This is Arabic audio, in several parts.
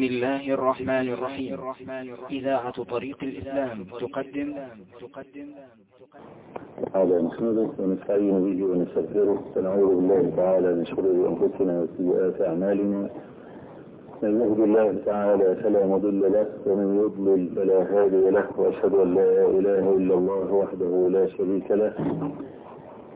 بسم الله الرحمن الرحيم. إذاعة طريق الإسلام تقدم. تقدم هذا نحمده ونستعين به ونستغفره. ونعوذ بالله تعالى من شرور أنفسنا وسيئات أعمالنا. من يهد الله تعالى فلا مضل له ومن يضلل فلا هادي له. وأشهد أن لا إله إلا الله وحده لا شريك له.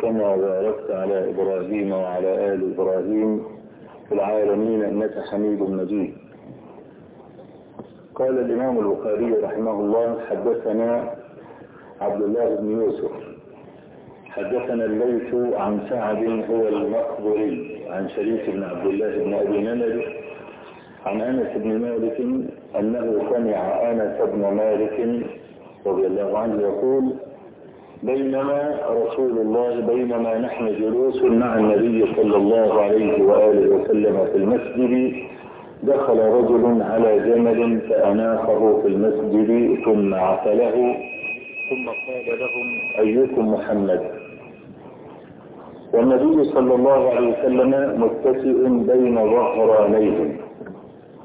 كما باركت على إبراهيم وعلى آل إبراهيم في العالمين إنك حميد مجيد. قال الإمام البخاري رحمه الله حدثنا عبد الله بن يوسف. حدثنا الليث عن سعد هو المقبري عن شريك بن عبد الله بن أبي نمر عن أنس بن مالك أنه سمع أنس بن مالك رضي الله عنه يقول بينما رسول الله بينما نحن جلوس مع النبي صلى الله عليه وآله وسلم في المسجد. دخل رجل على جمل فأناخه في المسجد ثم عقله ثم قال لهم أيكم محمد؟ والنبي صلى الله عليه وسلم متكئ بين ظهرانيهم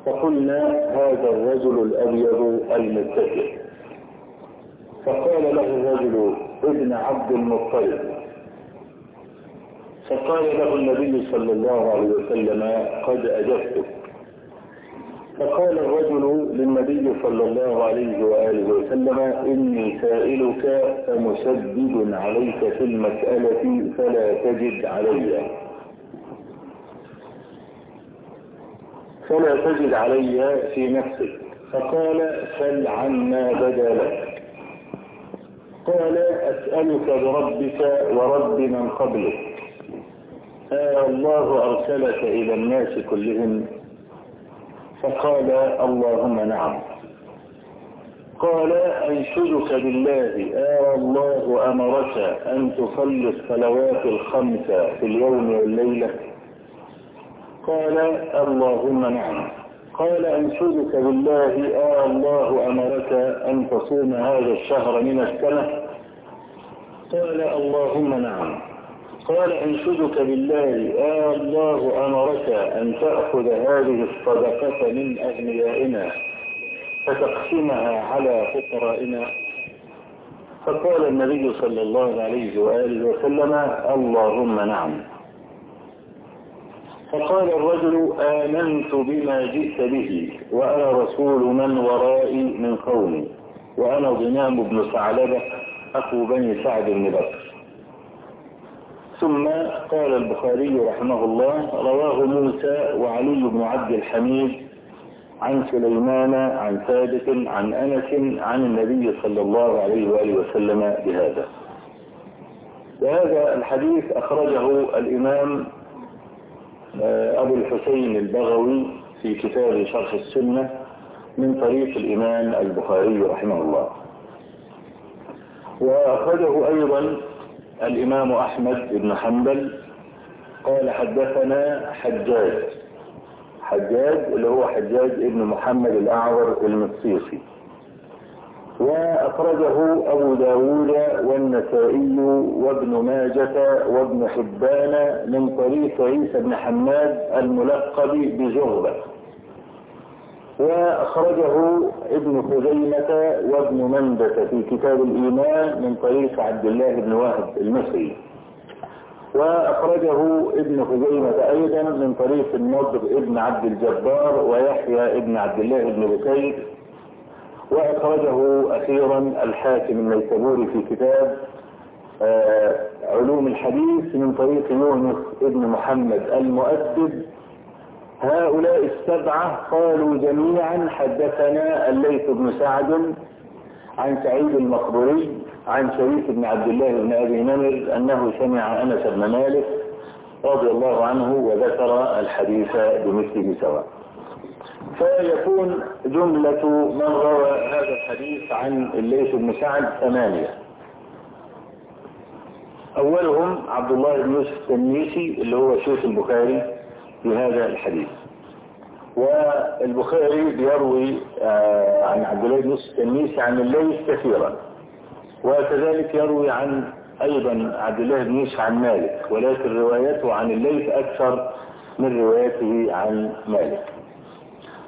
فقلنا هذا الرجل الأبيض المتكئ فقال له الرجل ابن عبد المطلب. فقال له النبي صلى الله عليه وسلم قد أجبتك. فقال الرجل للنبي صلى الله عليه وآله وسلم إني سائلك فمشدد عليك في المسألة فلا تجد علي. فلا تجد علي في نفسك. فقال سل عما بدا لك. قال أسألك بربك ورب من قبلك. آه الله أرسلك إلى الناس كلهم. فقال اللهم نعم. قال أنشدك بالله. آه الله أمرك أن تصلي الصلوات الخمس في اليوم والليلة. قال اللهم نعم. قال أنشدك بالله آه الله أمرك أن تصوم هذا الشهر من السنة. قال اللهم نعم. قال أنشدك بالله آه الله أمرك أن تأخذ هذه الصدقة من أغنيائنا فتقسمها على فقرائنا. فقال النبي صلى الله عليه وآله وسلم اللهم نعم. فقال الرجل آمنت بما جئت به وأنا رسول من ورائي من قومي وأنا ضمام بن ثعلبة أخو بني سعد بن بكر. ثم قال البخاري رحمه الله رواه موسى وعلي بن عبد الحميد عن سليمان عن ثابت عن أنس عن النبي صلى الله عليه وآله وسلم بهذا. وهذا الحديث أخرجه الإمام أبو الحسين البغوي في كتاب شرح السنة من طريق الإمام البخاري رحمه الله. وأخرجه أيضا الإمام أحمد بن حنبل. قال حدثنا حجاج. حجاج اللي هو حجاج ابن محمد الأعور المصيصي وأخرجه أبو داود والنسائي وابن ماجة وابن حبان من طريق عيسى بن حماد الملقب بزغبة وأخرجه ابن خزيمة وابن مندة في كتاب الإيمان من طريق عبد الله بن وهب المصري. وأخرجه ابن خزيمة أيضا من طريق النضر ابن عبد الجبار ويحيى ابن عبد الله بن بكير وأخرجه أخيرا الحاكم النيسابوري في كتاب علوم الحديث من طريق يونس ابن محمد المؤدب. هؤلاء السبعة قالوا جميعا حدثنا الليث بن سعد عن سعيد المقبري عن شريك بن عبد الله بن أبي نمر أنه سمع أنس بن مالك رضي الله عنه وذكر الحديث بمثله سواء. فيكون جملة من روى هذا الحديث عن الليث بن سعد ثمانية. أولهم عبد الله بن يوسف التنيسي اللي هو شيخ البخاري في هذا الحديث. والبخاري بيروي عن عبد الله بن يوسف التنيسي عن الليث كثيرا. وكذلك يروي عن أيضا عبد الله بن يوسف عن مالك ولكن روايته عن الليث أكثر من روايته عن مالك.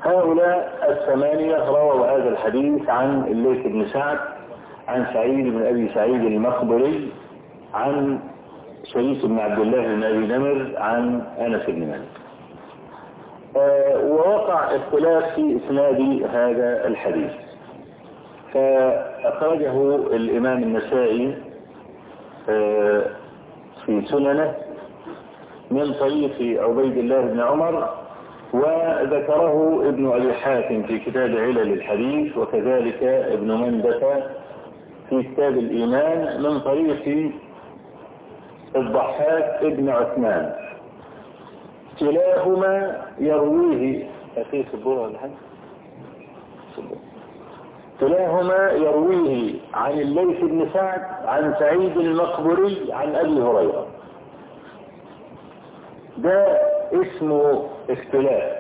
هؤلاء الثمانية رووا هذا الحديث عن الليث بن سعد عن سعيد بن أبي سعيد المخبري عن شريك بن عبد الله بن أبي نمر عن أنس بن مالك. آه ووقع اختلاف في إسناد هذا الحديث. فأخرجه الإمام النسائي آه في سننه من طريق عبيد الله بن عمر وذكره ابن أبي حاتم في كتاب علل الحديث وكذلك ابن مندة في كتاب الإيمان من طريق الضحاك ابن عثمان. كلاهما يرويه أخي حاجة؟ كلاهما يرويه عن الليث بن سعد عن سعيد المقبري عن أبي هريرة. ده اسمه اختلاف.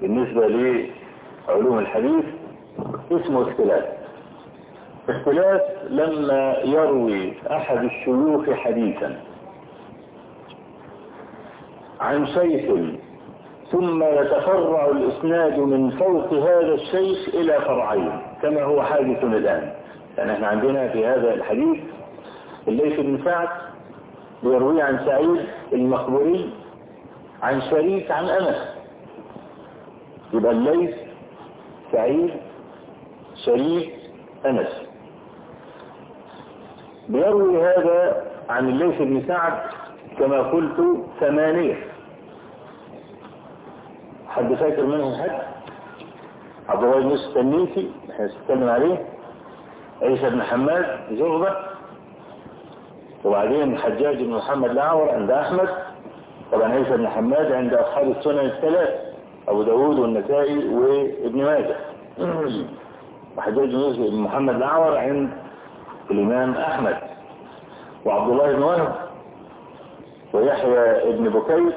بالنسبة لعلوم الحديث اسمه اختلاف. اختلاف لما يروي أحد الشيوخ حديثا. عن شيخ ثم يتفرع الإسناد من فوق هذا الشيخ إلى فرعين كما هو حادث الآن. يعني إحنا عندنا في هذا الحديث الليث بن سعد بيروي عن سعيد المخبري عن شريك عن أنس. يبقى الليث سعيد شريك أنس. بيروي هذا عن الليث بن سعد كما قلت ثمانية. حد فاكر منهم حد؟ عبد الله بن يوسف التنيسي إحنا نتكلم عليه. عيسى بن حماد زغبة وبعدين الحجاج بن محمد الأعور عند أحمد. طبعا عيسى بن حماد عند أصحاب السنن الثلاث أبو داود والنسائي وابن ماجه. وحجاج بن بن محمد الأعور عند الإمام أحمد. وعبد الله بن وهب ويحيى بن بكير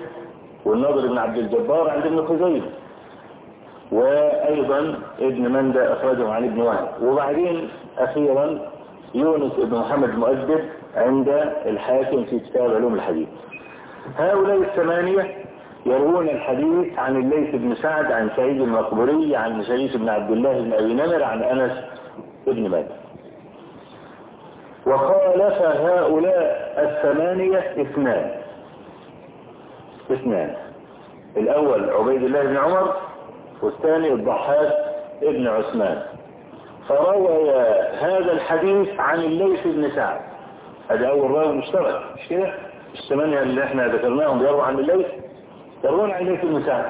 والناظر بن عبد الجبار عند ابن خزيمة. وأيضا ابن مندى أخرجه عن ابن وهب. وبعدين أخيرا يونس بن محمد المؤدب عند الحاكم في كتاب علوم الحديث. هؤلاء الثمانية يروون الحديث عن الليث بن سعد عن سعيد المقبري عن شريف بن عبد الله بن أبي نمر عن أنس بن مالك. وخالف هؤلاء الثمانية اثنان. اثنان. الأول عبيد الله بن عمر والثاني الضحاك ابن عثمان. فروي هذا الحديث عن الليث بن سعد. هذا أول راوي مشترك مش كده؟ الثمانية اللي إحنا ذكرناهم بيرووا عن الليث يروون عن الليث بن سعد.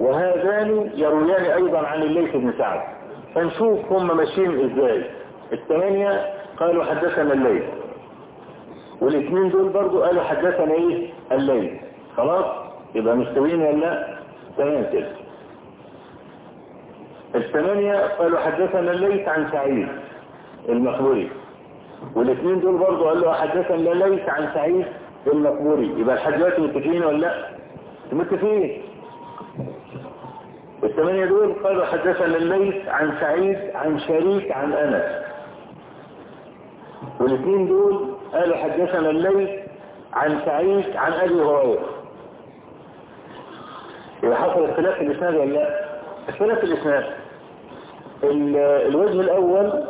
وهذان يرويان أيضا عن الليث بن سعد. فنشوف هم ماشيين إزاي. الثمانية قالوا حدثنا الليل والاثنين دول برضو قالوا حدثنا إيه؟ الليل خلاص؟ يبقى مستويين ولا لا؟ تمام كده. الثمانية قالوا حدثنا الليث عن سعيد المخبوري والاثنين دول برضو قالوا حدثنا الليث عن سعيد المقبوري يبقى لحد دلوقتي متفقين ولا لا؟ متفقين. الثمانية دول قالوا حدثنا الليث عن سعيد عن شريك عن أنس. والاثنين دول قالوا حدثنا الليث عن سعيد عن أبي هريرة. يبقى حصل اختلاف في الإسناد ولا لا؟ اختلاف في الإسناد. الوجه الأول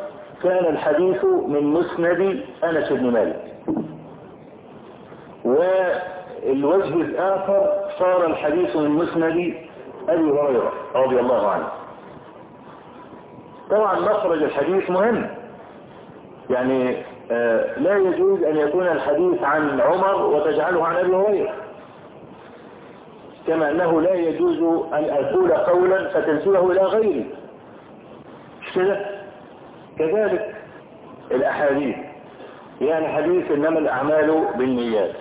كان الحديث من مسند أنس بن مالك. والوجه الآخر صار الحديث من مسند أبي هريرة رضي الله عنه. طبعا مخرج الحديث مهم. يعني آه لا يجوز أن يكون الحديث عن عمر وتجعله عن أبي هريرة. كما أنه لا يجوز أن أقول قولا فتنسبه إلى غيري. مش كده؟ كذلك الأحاديث. يعني حديث إنما الأعمال بالنيات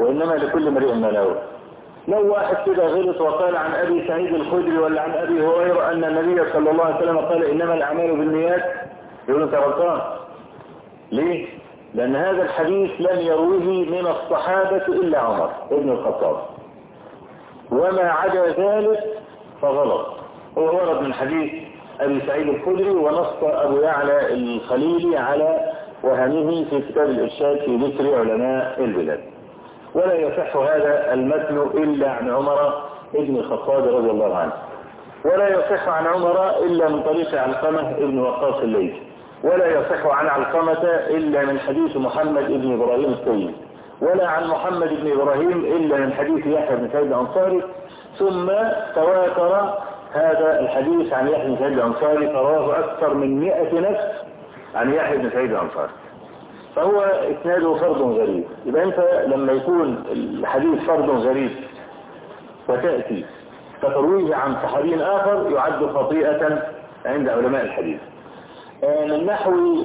وإنما لكل امرئ ما نوى. لو واحد كده غلط وقال عن أبي سعيد الخدري ولا عن أبي هريرة أن النبي صلى الله عليه وسلم قال إنما الأعمال بالنيات يقول أنت غلطان. ليه؟ لأن هذا الحديث لم يرويه من الصحابة إلا عمر ابن الخطاب. وما عدا ذلك فغلط. هو ورد من حديث أبي سعيد الخدري ونص أبو يعلى الخليلي على وهمه في كتاب الإرشاد في ذكر علماء البلاد. ولا يصح هذا المتن إلا عن عمر ابن الخطاب رضي الله عنه. ولا يصح عن عمر إلا من طريق علقمة ابن وقاص الليل ولا يصح عن علقمة إلا من حديث محمد ابن إبراهيم السيد ولا عن محمد بن إبراهيم إلا من حديث يحيى بن سعيد الأنصاري. ثم تواتر هذا الحديث عن يحيى بن سعيد الأنصاري فرواه أكثر من 100 نفس عن يحيى بن سعيد الأنصاري. فهو إسناده فرض غريب. يبقى أنت لما يكون الحديث فرض غريب وتأتي فترويه عن صحابي آخر يعد خطيئة عند علماء الحديث. من نحو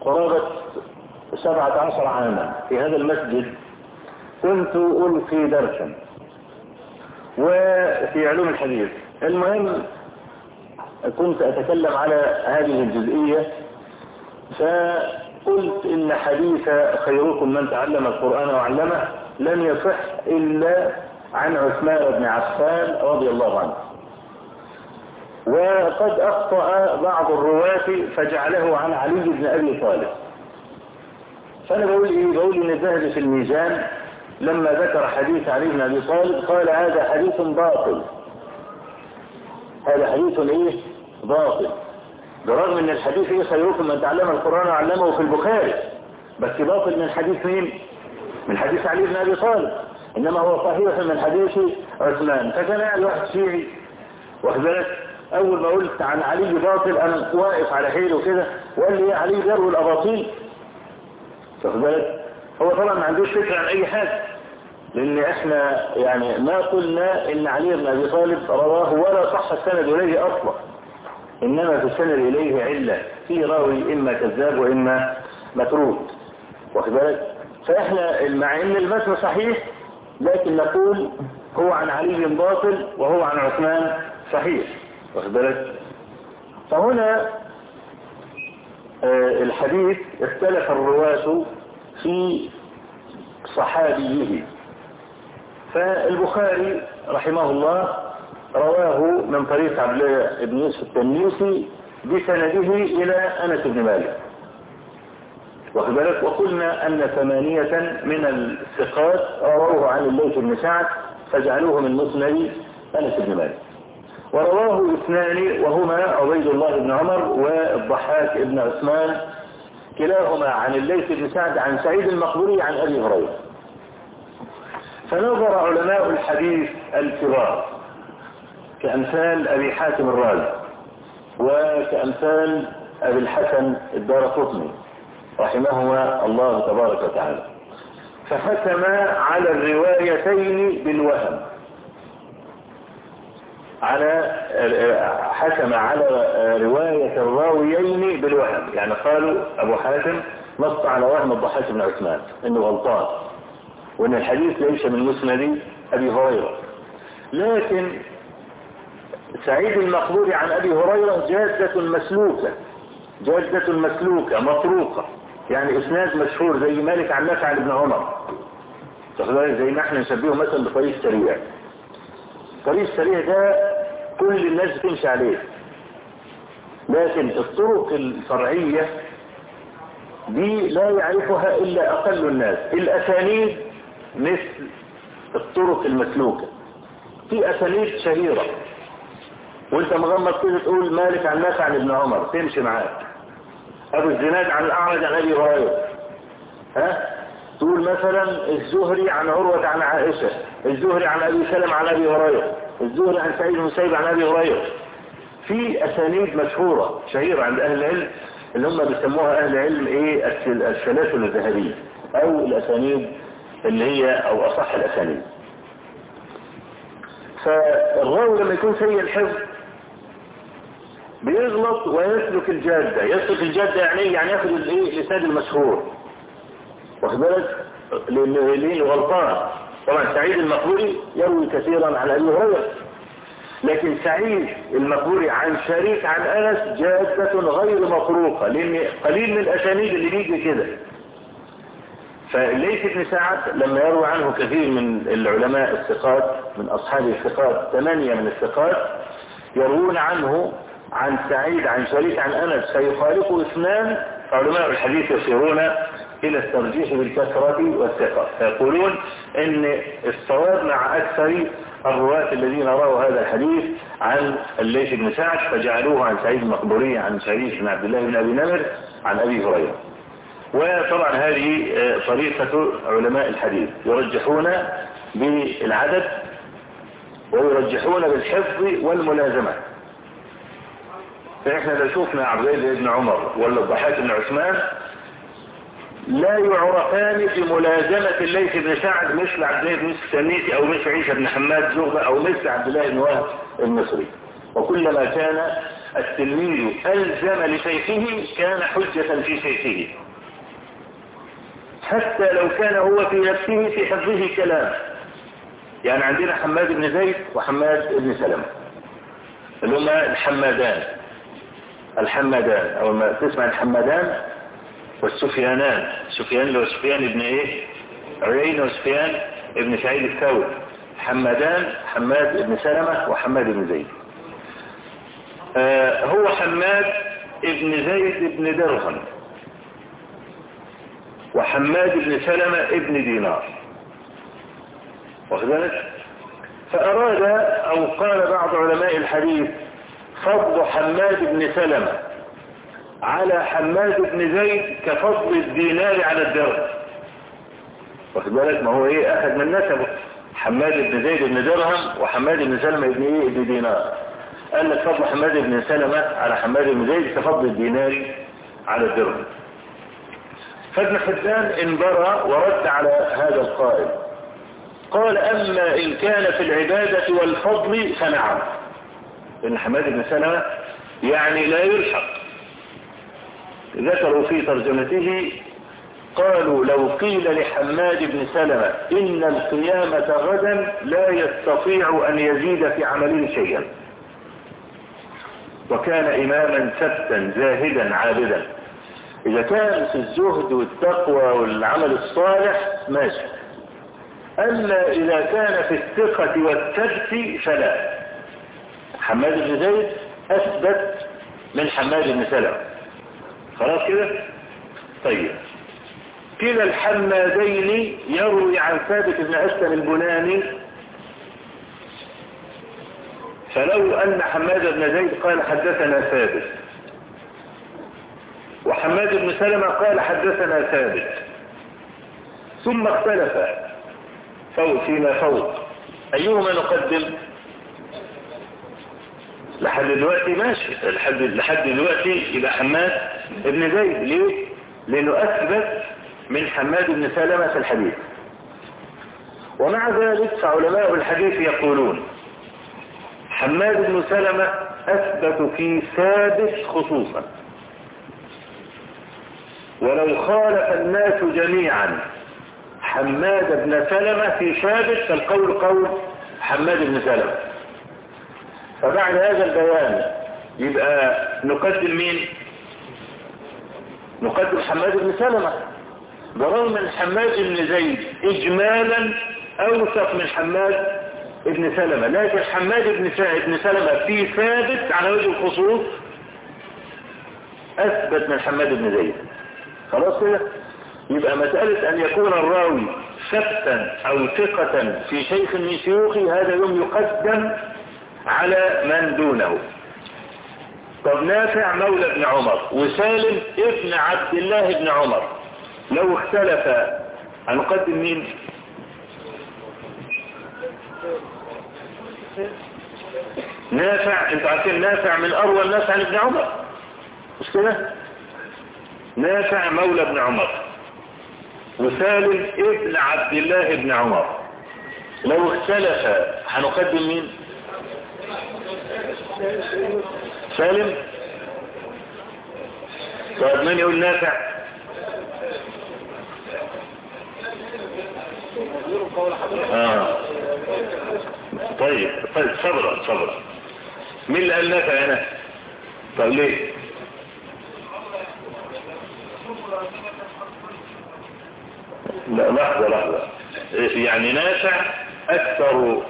قرابة سبعة عشر عاما في هذا المسجد كنت ألقي درسا. وفي علوم الحديث. المهم كنت أتكلم على هذه الجزئية فقلت إن حديث خيركم من تعلم القرآن وعلمه لم يصح إلا عن عثمان بن عفان رضي الله عنه. وقد أخطأ بعض الرواة فجعله عن علي بن أبي طالب. فأنا بقول إيه؟ بقول إن الذهبي في الميزان لما ذكر حديث علي بن أبي طالب قال هذا حديث باطل. هذا حديث إيه؟ باطل. برغم إن الحديث إيه خيركم من تعلم القرآن وعلمه في البخاري. بس باطل من حديث مين؟ من حديث علي بن أبي طالب. إنما هو صحيح من حديث عثمان. فكان قاعد واحد شيعي. واخد بالك؟ أول ما قلت عن علي باطل أنا واقف على حيله كده. وقال لي يا علي جروا الأباطيل. واخد بالك؟ هو طبعا ما عندوش فكرة عن أي حاجة. لأن إحنا يعني ما قلنا إن علي بن أبي طالب رواه ولا صح السند إليه أصلا. إنما في السند إليه علة. في راوي إما كذاب وإما متروك واخد بالك؟ فإحنا مع إن المتن صحيح لكن نقول هو عن علي باطل وهو عن عثمان صحيح. واخد بالك؟ فهنا آه الحديث اختلف الرواة في صحابيه. فالبخاري رحمه الله رواه من طريق عبد الله بن يوسف التنيسي بسنده إلى أنس بن مالك. واخد بالك؟ وقلنا أن ثمانية من الثقات رووه عن الليث بن سعد فجعلوه من مسند أنس بن مالك. ورواه اثنان وهما عبيد الله بن عمر والضحاك بن عثمان كلاهما عن الليث بن سعد عن سعيد المقبوري عن أبي هريرة. فنظر علماء الحديث الكبار كأمثال أبي حاتم الرازي وكأمثال أبي الحسن الدار قطني رحمهما الله تبارك وتعالى. فحكم على الروايتين بالوهم. على حكم على رواية الراويين بالوهم. يعني قالوا أبو حاتم نص على وهم الضحاك بن عثمان إنه غلطان. وإن الحديث ليس من مسند أبي هريرة. لكن سعيد المقبول عن أبي هريرة جادة مسلوكة جادة مسلوكة مطروقة يعني إسناد مشهور زي مالك عن نافع بن عمر. تخيل زي ما إحنا نشبهه مثلا بطريق السريع طريق السريع ده كل الناس بتمشي عليه. لكن الطرق الفرعية دي لا يعرفها إلا أقل الناس. الأسانيد مثل الطرق المسلوكة. في أسانيد شهيرة. وانت مغمض كده تقول مالك عن نافع عن ابن عمر. تمشي معاك. أبو الزناد عن الأعرج عن أبي هريرة. ها؟ تقول مثلا الزهري عن عروة عن عائشة. الزهري عن أبي سلم عن أبي هريرة. الزهري عن سعيد المسيب عن أبي هريرة. في اسانيد مشهورة شهيرة عند أهل العلم اللي هم بيسموها أهل العلم إيه؟ السلاسل الذهبية. أو الاسانيد اللي هي أو أصح الأسانيد. فالراوي لما يكون سيء الحفظ بيغلط ويسلك الجادة. يسلك الجادة يعني يعني ياخد الإيه؟ الاسناد المشهور واخد بالك؟ غلطان. طبعا سعيد المقبوري يروي كثيرا عن أبي هريرة. لكن سعيد المقبوري عن شريك عن أنس جادة غير مطروقة لأن قليل من الأسانيد اللي بيجي كده. فليس ابن سعد لما يروي عنه كثير من العلماء الثقات من أصحاب الثقات ثمانية من الثقات يروون عنه عن سعيد عن شريك عن أنس فيخالفه إثنان علماء الحديث يصيرون إلى الترجيح بالكثرة والثقة فيقولون إن الصواب مع أكثر الرواة الذين رأوا هذا الحديث عن الليث بن سعد فجعلوه عن سعيد المقبوري عن شريك بن عبد الله بن أبي نمر عن أبي هريرة. وطبعا هذه طريقة علماء الحديث. يرجحون بالعدد ويرجحون بالحفظ والملازمة. فإحنا لو شوفنا عبد الله بن عمر ولا الضحاك بن عثمان لا يعرفان بملازمة الليث بن سعد مثل عبد الله بن السنيسي أو مثل عيسى بن حماد زغبة أو مثل عبد الله بن وهب المصري. وكلما كان التلميذ ألزم لشيخه كان حجة في شيخه. حتى لو كان هو في نفسه في حفظه كلام. يعني عندنا حماد بن زيد وحماد بن سلمة. اللي هما الحمادان. الحمادان. أو ما تسمع الحمادان والسفيانان. سفيان اللي هو سفيان ابن إيه؟ عيينة وسفيان ابن سعيد الثوري. حمادان حماد ابن سلمة وحماد بن زيد. آه هو حماد ابن زيد ابن درهم. وحماد بن سلمة ابن دينار. واخذلك فأراد أو قال بعض علماء الحديث فضل حماد بن سلمة على حماد بن زيد كفضل الدينار على الدرهم. واخد بالك؟ ما هو إيه؟ أخذ من نسبه. حماد بن زيد بن درهم وحماد بن سلمة ابن إيه؟ ابن دينار. قال لك فضل حماد بن سلمة على حماد بن زيد كفضل الدينار على الدرهم. فابن حبان انبرى ورد على هذا القائل. قال أما إن كان في العبادة والفضل فنعم. إن حماد بن سلمة يعني لا يلحق. ذكروا في ترجمته قالوا لو قيل لحماد بن سلمة إن القيامة غدا لا يستطيع أن يزيد في عمله شيئا. وكان إماما ثبتا زاهدا عابدا. إذا كان في الزهد والتقوى والعمل الصالح ماشي. أما إذا كان في الثقة والثبت فلا. حماد بن زيد أثبت من حماد بن سلمة. خلاص كده؟ طيب. كلا الحمادين يروي عن ثابت بن أسلم البناني فلو أن حماد بن زيد قال حدثنا ثابت. وحماد بن سلمة قال حدثنا ثابت. ثم اختلف. فوق فيما فوق. أيهما نقدم؟ لحد دلوقتي ماشي. لحد لحد دلوقتي يبقى حماد ابن زيد. ليه؟ لأنه أثبت من حماد بن سلمة في الحديث. ومع ذلك فعلماء الحديث يقولون حماد بن سلمة أثبت في ثابت خصوصا. ولو خالف الناس جميعا. حماد بن سلمة في ثابت فالقول قول حماد بن سلمة. فبعد هذا البيان يبقى نقدم مين؟ نقدم حماد بن سلمة. برغم من حماد بن زيد اجمالا أوثق من حماد بن سلمة. لكن حماد بن بن سلمة في ثابت على وجه الخصوص أثبت من حماد بن زيد. خلاص كده يبقى مسألة أن يكون الراوي ثبتا أو ثقة في شيخ من شيوخه هذا يوم يقدم على من دونه. طب نافع مولى ابن عمر وسالم ابن عبد الله بن عمر. لو اختلف هنقدم مين؟ نافع أنتوا عارفين نافع من أروى الناس عن ابن عمر؟ مش كده؟ نافع مولى ابن عمر. وسالم ابن عبد الله بن عمر. لو اختلف هنقدم مين؟ سالم. طيب من يقول نافع؟ آه. طيب طيب صبرا صبرا. مين اللي قال نافع هنا؟ طب ليه لا لحظة لحظة. يعني نافع أكثر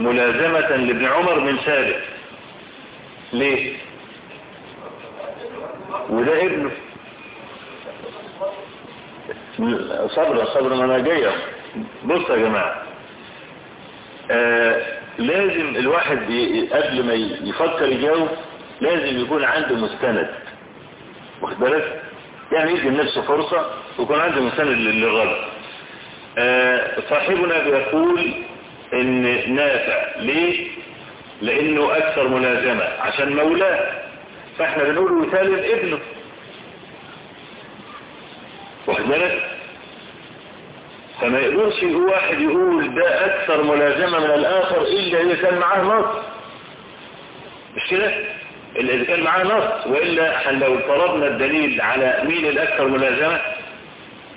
ملازمة لابن عمر من سابق. ليه؟ وده ابنه صبر صبر ما أنا جاية بص يا جماعة. آه لازم الواحد قبل ما يفكر يجاوب لازم يكون عنده مستند. واخد بالك؟ يعني يدي لنفسه فرصة ويكون عنده مستند لل- للرد. آه صاحبنا بيقول إن نافع. ليه؟ لأنه أكثر ملازمة عشان مولاه. فإحنا بنقول وسالم ابنه بالك فما يقدرش واحد يقول ده أكثر ملازمة من الآخر إلا إذا كان معاه نص. مش كده؟ إلا إذا كان معاه نص. وإلا إحنا لو طلبنا الدليل على مين الأكثر ملازمة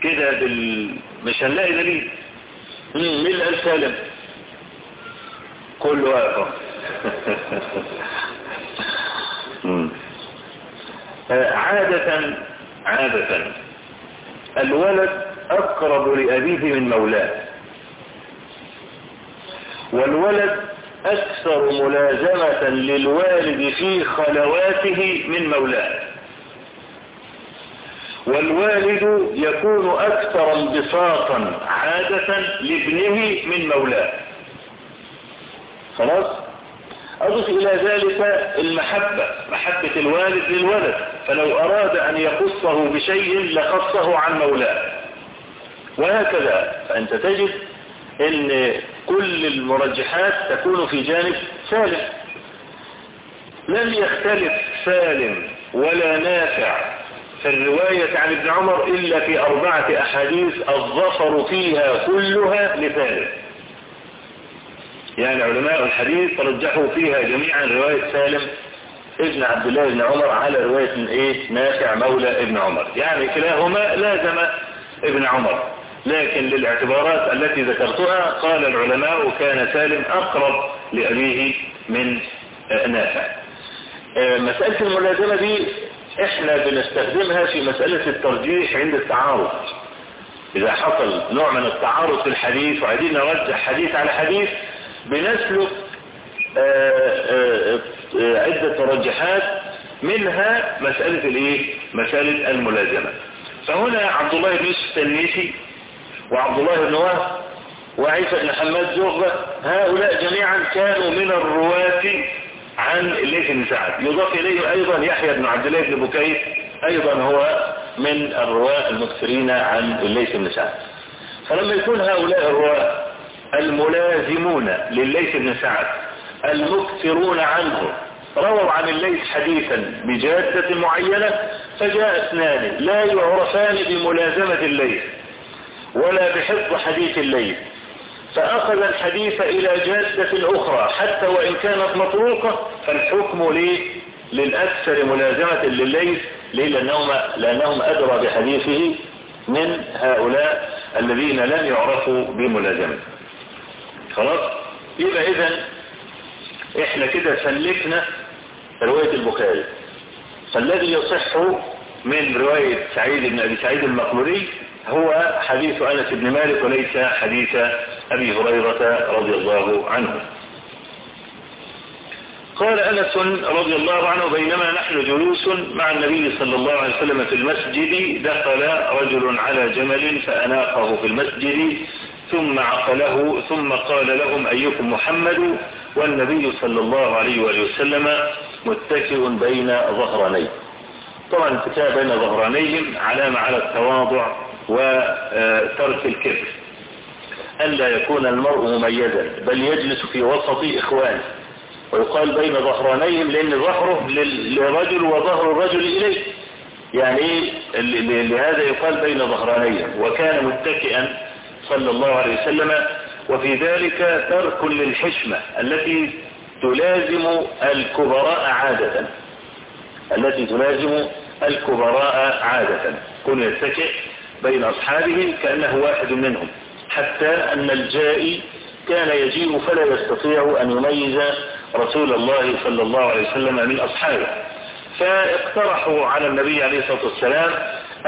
كده بال... مش هنلاقي دليل. مين اللي قال سالم؟ كله واقف. آه، عادة عادة الولد أقرب لأبيه من مولاه. والولد أكثر ملازمة للوالد في خلواته من مولاه. والوالد يكون أكثر انبساطا عادة لابنه من مولاه. خلاص؟ أضف إلى ذلك المحبة محبة الوالد للولد. فلو أراد أن يخصه بشيء لخصه عن مولاه. وهكذا فأنت تجد أن كل المرجحات تكون في جانب سالم. لم يختلف سالم ولا نافع الرواية عن ابن عمر إلا في أربعة أحاديث الظفر فيها كلها لسالم يعني علماء الحديث ترجحوا فيها جميعا رواية سالم ابن عبد الله بن عمر على رواية من إيه؟ نافع مولى ابن عمر. يعني كلاهما لازم ابن عمر. لكن للاعتبارات التي ذكرتها قال العلماء كان سالم أقرب لأبيه من نافع. آه، مسألة الملازمة دي إحنا بنستخدمها في مسألة الترجيح عند التعارض. إذا حصل نوع من التعارض في الحديث وعايزين نرجح حديث على حديث بنسلك آه، آه، آه، عدة ترجحات منها مسألة الإيه؟ مسألة الملازمة. فهنا عبد الله بن يوسف التلميسي وعبد الله بن وهب وعيسى بن حماد زغبة هؤلاء جميعا كانوا من الرواة عن الليث بن سعد. يضاف إليه أيضا يحيى بن عبد الله بن بكير. أيضا هو من الرواة المكثرين عن الليث بن سعد. فلما يكون هؤلاء الرواة الملازمون لليث بن سعد المكثرون عنه رووا عن الليث حديثا بجادة معينة فجاء اثنان لا يعرفان بملازمة الليث ولا بحفظ حديث الليث. فأخذ الحديث إلى جادة أخرى. حتى وإن كانت مطروقة فالحكم ليه للأكثر ملازمة لليث ليه؟ لأنهم, لأنهم أدرى بحديثه من هؤلاء الذين لم يعرفوا بملازمته. خلاص؟ يبقى إذا إحنا كده سلكنا رواية البخاري. فالذي يصح من رواية سعيد بن أبي سعيد المقبوري هو حديث أنس بن مالك وليس حديث أبي هريرة رضي الله عنه. قال أنس رضي الله عنه بينما نحن جلوس مع النبي صلى الله عليه وسلم في المسجد دخل رجل على جمل فأناقه في المسجد ثم عقله ثم قال لهم أيكم محمد؟ والنبي صلى الله عليه وسلم متكئ بين ظهرانيه. طبعا الاتكاء بين ظهرانيهم علامة على التواضع وترك الكبر. ألا يكون المرء مميزا بل يجلس في وسط إخوانه ويقال بين ظهرانيهم لأن ظهره للرجل وظهر الرجل إليه. يعني لهذا يقال بين ظهرانيهم. وكان متكئا صلى الله عليه وسلم. وفي ذلك ترك للحشمة التي تلازم الكبراء عادة. التي تلازم الكبراء عادة. كن يتكئ بين أصحابه كأنه واحد منهم. حتى أن الجائي كان يجيء فلا يستطيع أن يميز رسول الله صلى الله عليه وسلم من أصحابه. فاقترحوا على النبي عليه الصلاة والسلام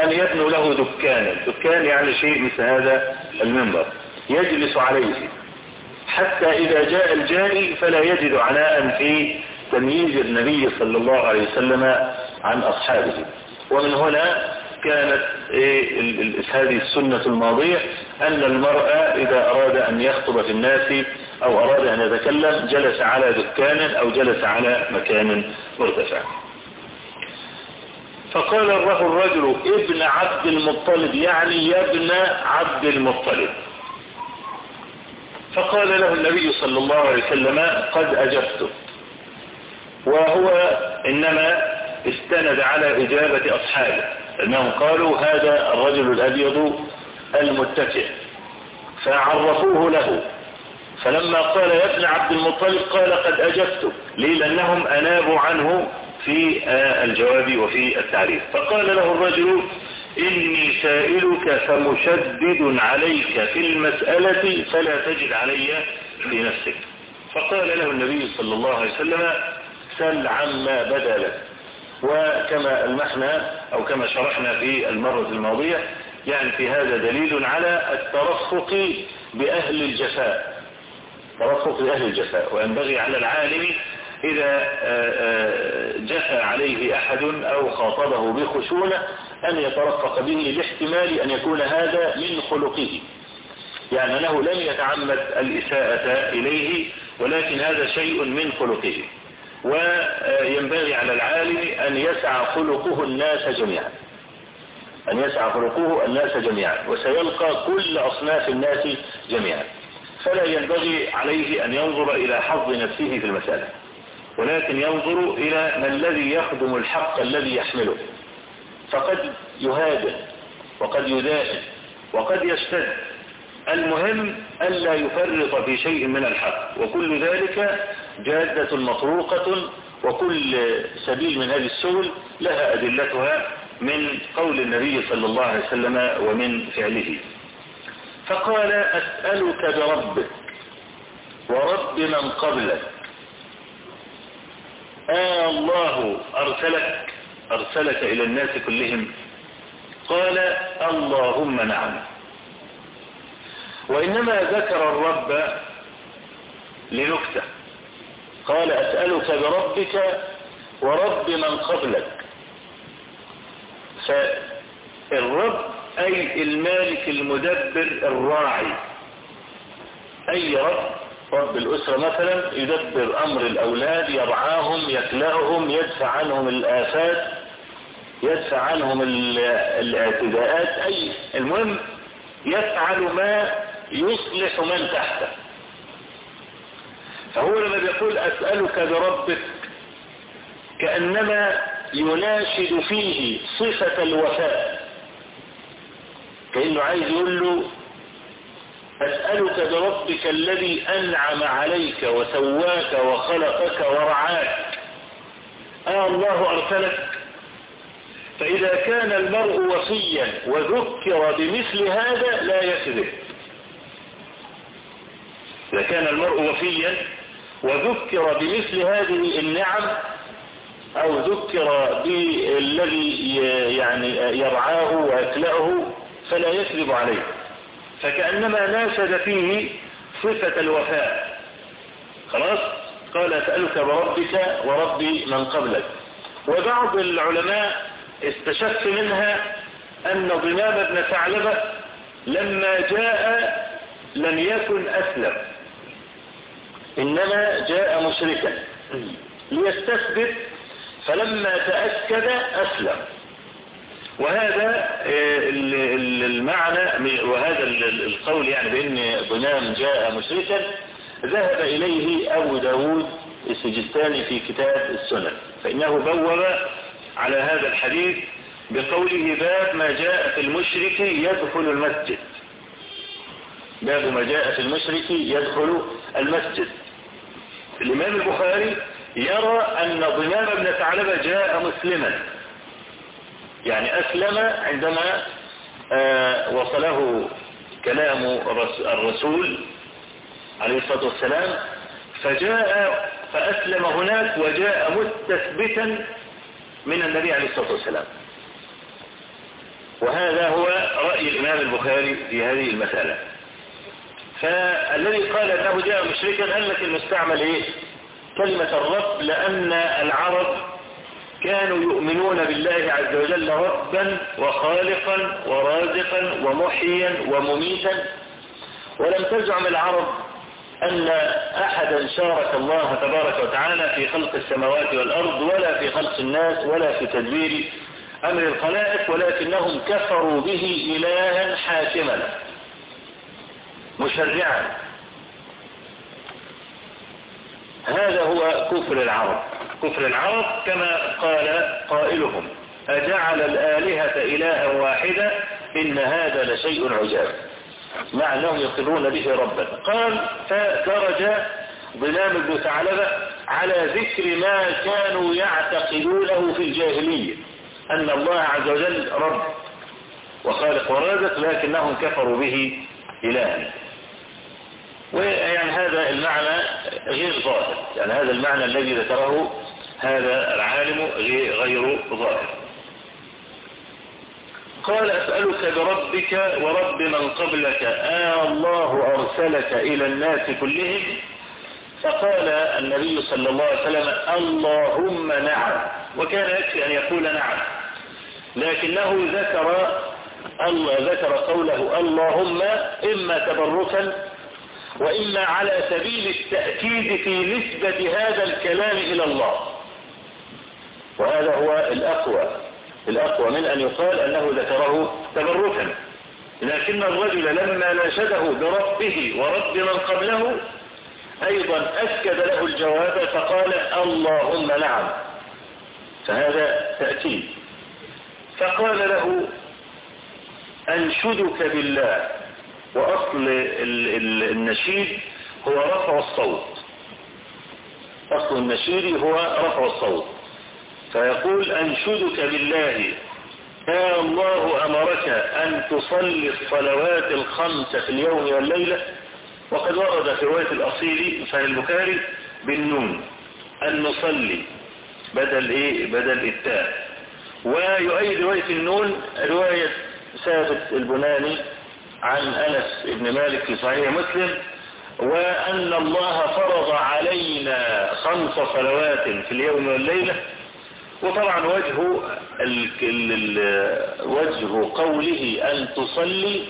أن يبنوا له دكانا. دكان يعني شيء مثل هذا المنبر. يجلس عليه. حتى إذا جاء الجائي فلا يجد عناء في تمييز النبي صلى الله عليه وسلم عن أصحابه. ومن هنا كانت إيه هذه السنة الماضية أن المرأة إذا أراد أن يخطب في الناس أو أراد أن يتكلم جلس على دكان أو جلس على مكان مرتفع. فقال له الرجل ابن عبد المطلب يعني يا ابن عبد المطلب. فقال له النبي صلى الله عليه وسلم قد أجبته وهو إنما استند على إجابة أصحابه. أنهم قالوا هذا الرجل الأبيض المتكئ فعرفوه له. فلما قال يا ابن عبد المطلب قال قد أجبته ليه لأنهم أنابوا عنه في الجواب وفي التعريف. فقال له الرجل إني سائلك فمشدد عليك في المسألة فلا تجد علي في نفسك. فقال له النبي صلى الله عليه وسلم سل عما بدا لك. وكما المحنا أو كما شرحنا في المرة الماضية يعني في هذا دليل على الترفق بأهل الجفاء. ترفق بأهل الجفاء وينبغي على العالم إذا جفى عليه أحد أو خاطبه بخشونة أن يترفق به لاحتمال أن يكون هذا من خلقه. يعني أنه لم يتعمد الإساءة إليه ولكن هذا شيء من خلقه. وينبغي على العالم أن يسعى خلقه الناس جميعا. أن يسعى خلقه الناس جميعا. وسيلقى كل أصناف الناس جميعا. فلا ينبغي عليه أن ينظر إلى حظ نفسه في المسألة. ولكن ينظر إلى ما الذي يخدم الحق الذي يحمله. فقد يهاجم وقد يدافع وقد يشتد المهم ألا يفرط في شيء من الحق. وكل ذلك جادة مطروقة وكل سبيل من هذه السبل لها أدلتها من قول النبي صلى الله عليه وسلم ومن فعله. فقال أسألك بربك ورب من قبلك. آه الله أرسلك أرسلك إلى الناس كلهم. قال اللهم نعم. وإنما ذكر الرب لنكتة. قال أسألك بربك ورب من قبلك. فالرب أي المالك المدبر الراعي. أي رب رب الأسرة مثلا يدبر أمر الأولاد يرعاهم يكلأهم يدفع عنهم الآفات يدفع عنهم الإعتداءات أي المهم يفعل ما يصلح من تحته. فهو لما بيقول أسألك بربك كأنما يناشد فيه صفة الوفاء. كأنه عايز يقول له أسألك بربك الذي أنعم عليك وسواك وخلقك ورعاك. آه الله أرسلك. فإذا كان المرء وصيا وذكر بمثل هذا لا يكذب. إذا كان المرء وفيا وذكر بمثل هذه النعم أو ذكر بالذي يعني يرعاه ويكلأه فلا يكذب عليه. فكأنما ناشد فيه صفة الوفاء. خلاص؟ قال أسألك بربك ورب من قبلك. وبعض العلماء استشف منها أن ضمام بن ثعلبة لما جاء لم يكن أسلم. إنما جاء مشركا. ليستثبت فلما تأكد أسلم. وهذا المعنى وهذا القول يعني بأن ضمام جاء مشركا ذهب إليه أبو داود السجستاني في كتاب السنن. فإنه بوب على هذا الحديث بقوله باب ما جاء في المشرك يدخل المسجد. باب ما جاء في المشرك يدخل المسجد. الإمام البخاري يرى أن ضمام بن ثعلبة جاء مسلما. يعني أسلم عندما آه وصله كلام الرسول عليه الصلاة والسلام فجاء فأسلم هناك وجاء مستثبتا من النبي عليه الصلاة والسلام. وهذا هو رأي الإمام البخاري في هذه المسألة. فالذي قال أنه جاء مشركا قال لك المستعمل إيه؟ كلمة الرب لأن العرب كانوا يؤمنون بالله عز وجل ربا وخالقا ورازقا ومحيا ومميتا. ولم تزعم العرب أن أحدا شارك الله تبارك وتعالى في خلق السماوات والأرض ولا في خلق الناس ولا في تدبير أمر الخلائق ولكنهم كفروا به إلها حاكما. مشرعا هذا هو كفر العرب. كفر العرب كما قال قائلهم أجعل الآلهة إلها واحدة إن هذا لشيء عجاب. مع أنهم يقرون به ربا. قال فدرج ظلام بن ثعلبة على ذكر ما كانوا يعتقدونه في الجاهلية أن الله عز وجل رب. وخالق ورازق لكنهم كفروا به إلها. ويعني هذا المعنى غير ظاهر. يعني هذا المعنى الذي ذكره هذا العالم غير ظاهر. قال أسألك بربك ورب من قبلك آه الله أرسلك إلى الناس كلهم؟ فقال النبي صلى الله عليه وسلم اللهم نعم. وكان يكفي أن يقول نعم. لكنه ذكر الله ذكر قوله اللهم إما تبركا وإما على سبيل التأكيد في نسبة هذا الكلام إلى الله. وهذا هو الأقوى الأقوى من أن يقال أنه ذكره تبركا. لكن الرجل لما ناشده بربه ورب من قبله أيضا أكد له الجواب فقال اللهم نعم. فهذا تأكيد. فقال له أنشدك بالله. وأصل النشيد هو رفع الصوت. أصل النشيد هو رفع الصوت. فيقول أنشدك بالله يا الله أمرك أن تصلي الصلوات الخمس في اليوم والليلة. وقد ورد في رواية الأصيل في البخاري بالنون أن نصلي بدل إيه؟ بدل التاء. ويؤيد رواية النون رواية ثابت البناني عن أنس بن مالك في صحيح مسلم وأن الله فرض علينا خمس صلوات في اليوم والليلة. وطبعا وجه وجه قوله أن تصلي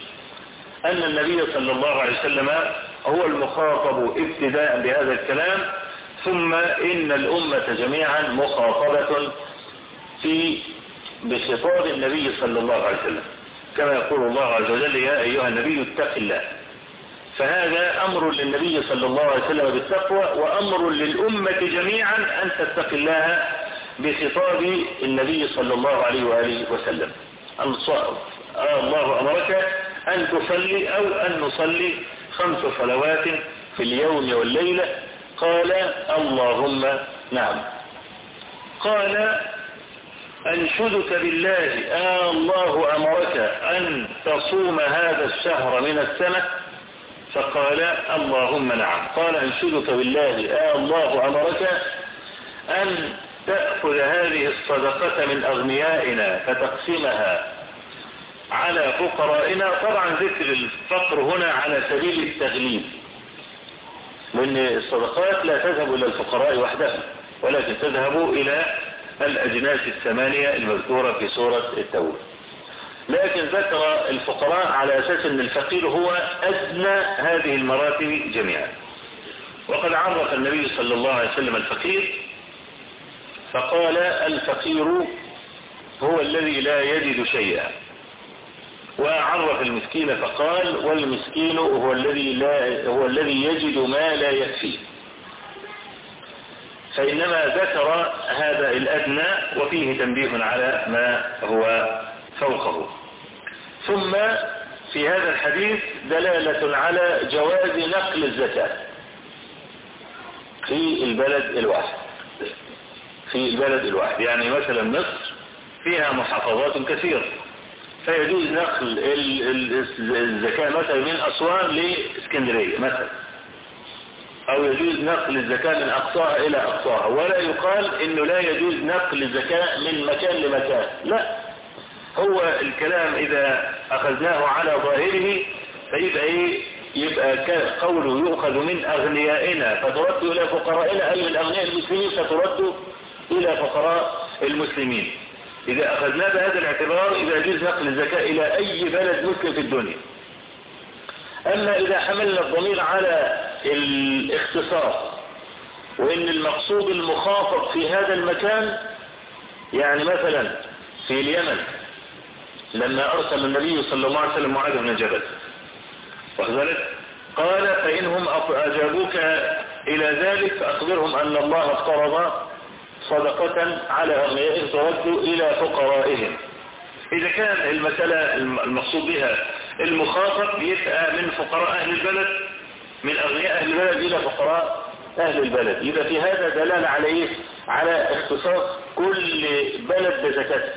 أن النبي صلى الله عليه وسلم هو المخاطب ابتداء بهذا الكلام ثم إن الأمة جميعا مخاطبة في بخطاب النبي صلى الله عليه وسلم. كما يقول الله عز وجل يا أيها النبي اتق الله. فهذا أمر للنبي صلى الله عليه وسلم بالتقوى وأمر للأمة جميعا أن تتق الله بخطاب النبي صلى الله عليه وآله وسلم. الله أمرك أن تصلي أو أن نصلي خمس صلوات في اليوم والليلة. قال اللهم نعم. قال أنشدك بالله آه الله أمرك أن تصوم هذا الشهر من السنة؟ فقال اللهم نعم. قال أنشدك بالله آه الله أمرك أن تأخذ هذه الصدقة من أغنيائنا فتقسمها على فقرائنا. طبعا ذكر الفقر هنا على سبيل التغليب لأن الصدقات لا تذهب إلى الفقراء وحدها ولكن تذهب إلى الأجناس الثمانية المذكورة في سورة التوبة. لكن ذكر الفقراء على أساس أن الفقير هو أدنى هذه المراتب جميعا. وقد عرف النبي صلى الله عليه وسلم الفقير فقال الفقير هو الذي لا يجد شيئا. وعرف المسكين فقال والمسكين هو الذي لا هو الذي يجد ما لا يكفيه. فإنما ذكر هذا الأدنى وفيه تنبيه على ما هو فوقه. ثم في هذا الحديث دلالة على جواز نقل الزكاة في البلد الواحد. في البلد الواحد. يعني مثلا مصر فيها محافظات كثيرة. فيجوز نقل الزكاة مثلا من أسوان لإسكندرية مثلا. أو يجوز نقل الزكاة من أقصاها إلى أقصاها. ولا يقال إنه لا يجوز نقل الزكاة من مكان لمكان. لا. هو الكلام إذا أخذناه على ظاهره فيبقى إيه؟ يبقى قوله يؤخذ من أغنيائنا. فترد إلى فقرائنا. أي من أغنياء المسلمين فترد إلى فقراء المسلمين. إذا أخذنا بهذا الاعتبار إذا يجوز نقل الزكاة إلى أي بلد مسلم في الدنيا. أما إذا حملنا الضمير على الاختصاص وإن المقصود المخاطب في هذا المكان يعني مثلا في اليمن لما أرسل النبي صلى الله عليه وسلم معاذ بن جبل. وذلك قال فإنهم أجابوك إلى ذلك فأخبرهم أن الله افترض صدقة على أغنيائهم ترد إلى فقرائهم. إذا كان المسألة المقصود بها المخاطب يبقى من فقراء أهل البلد من أغنياء أهل البلد إلى فقراء أهل البلد. يبقى في هذا دلالة على إيه؟ على اختصاص كل بلد بزكاته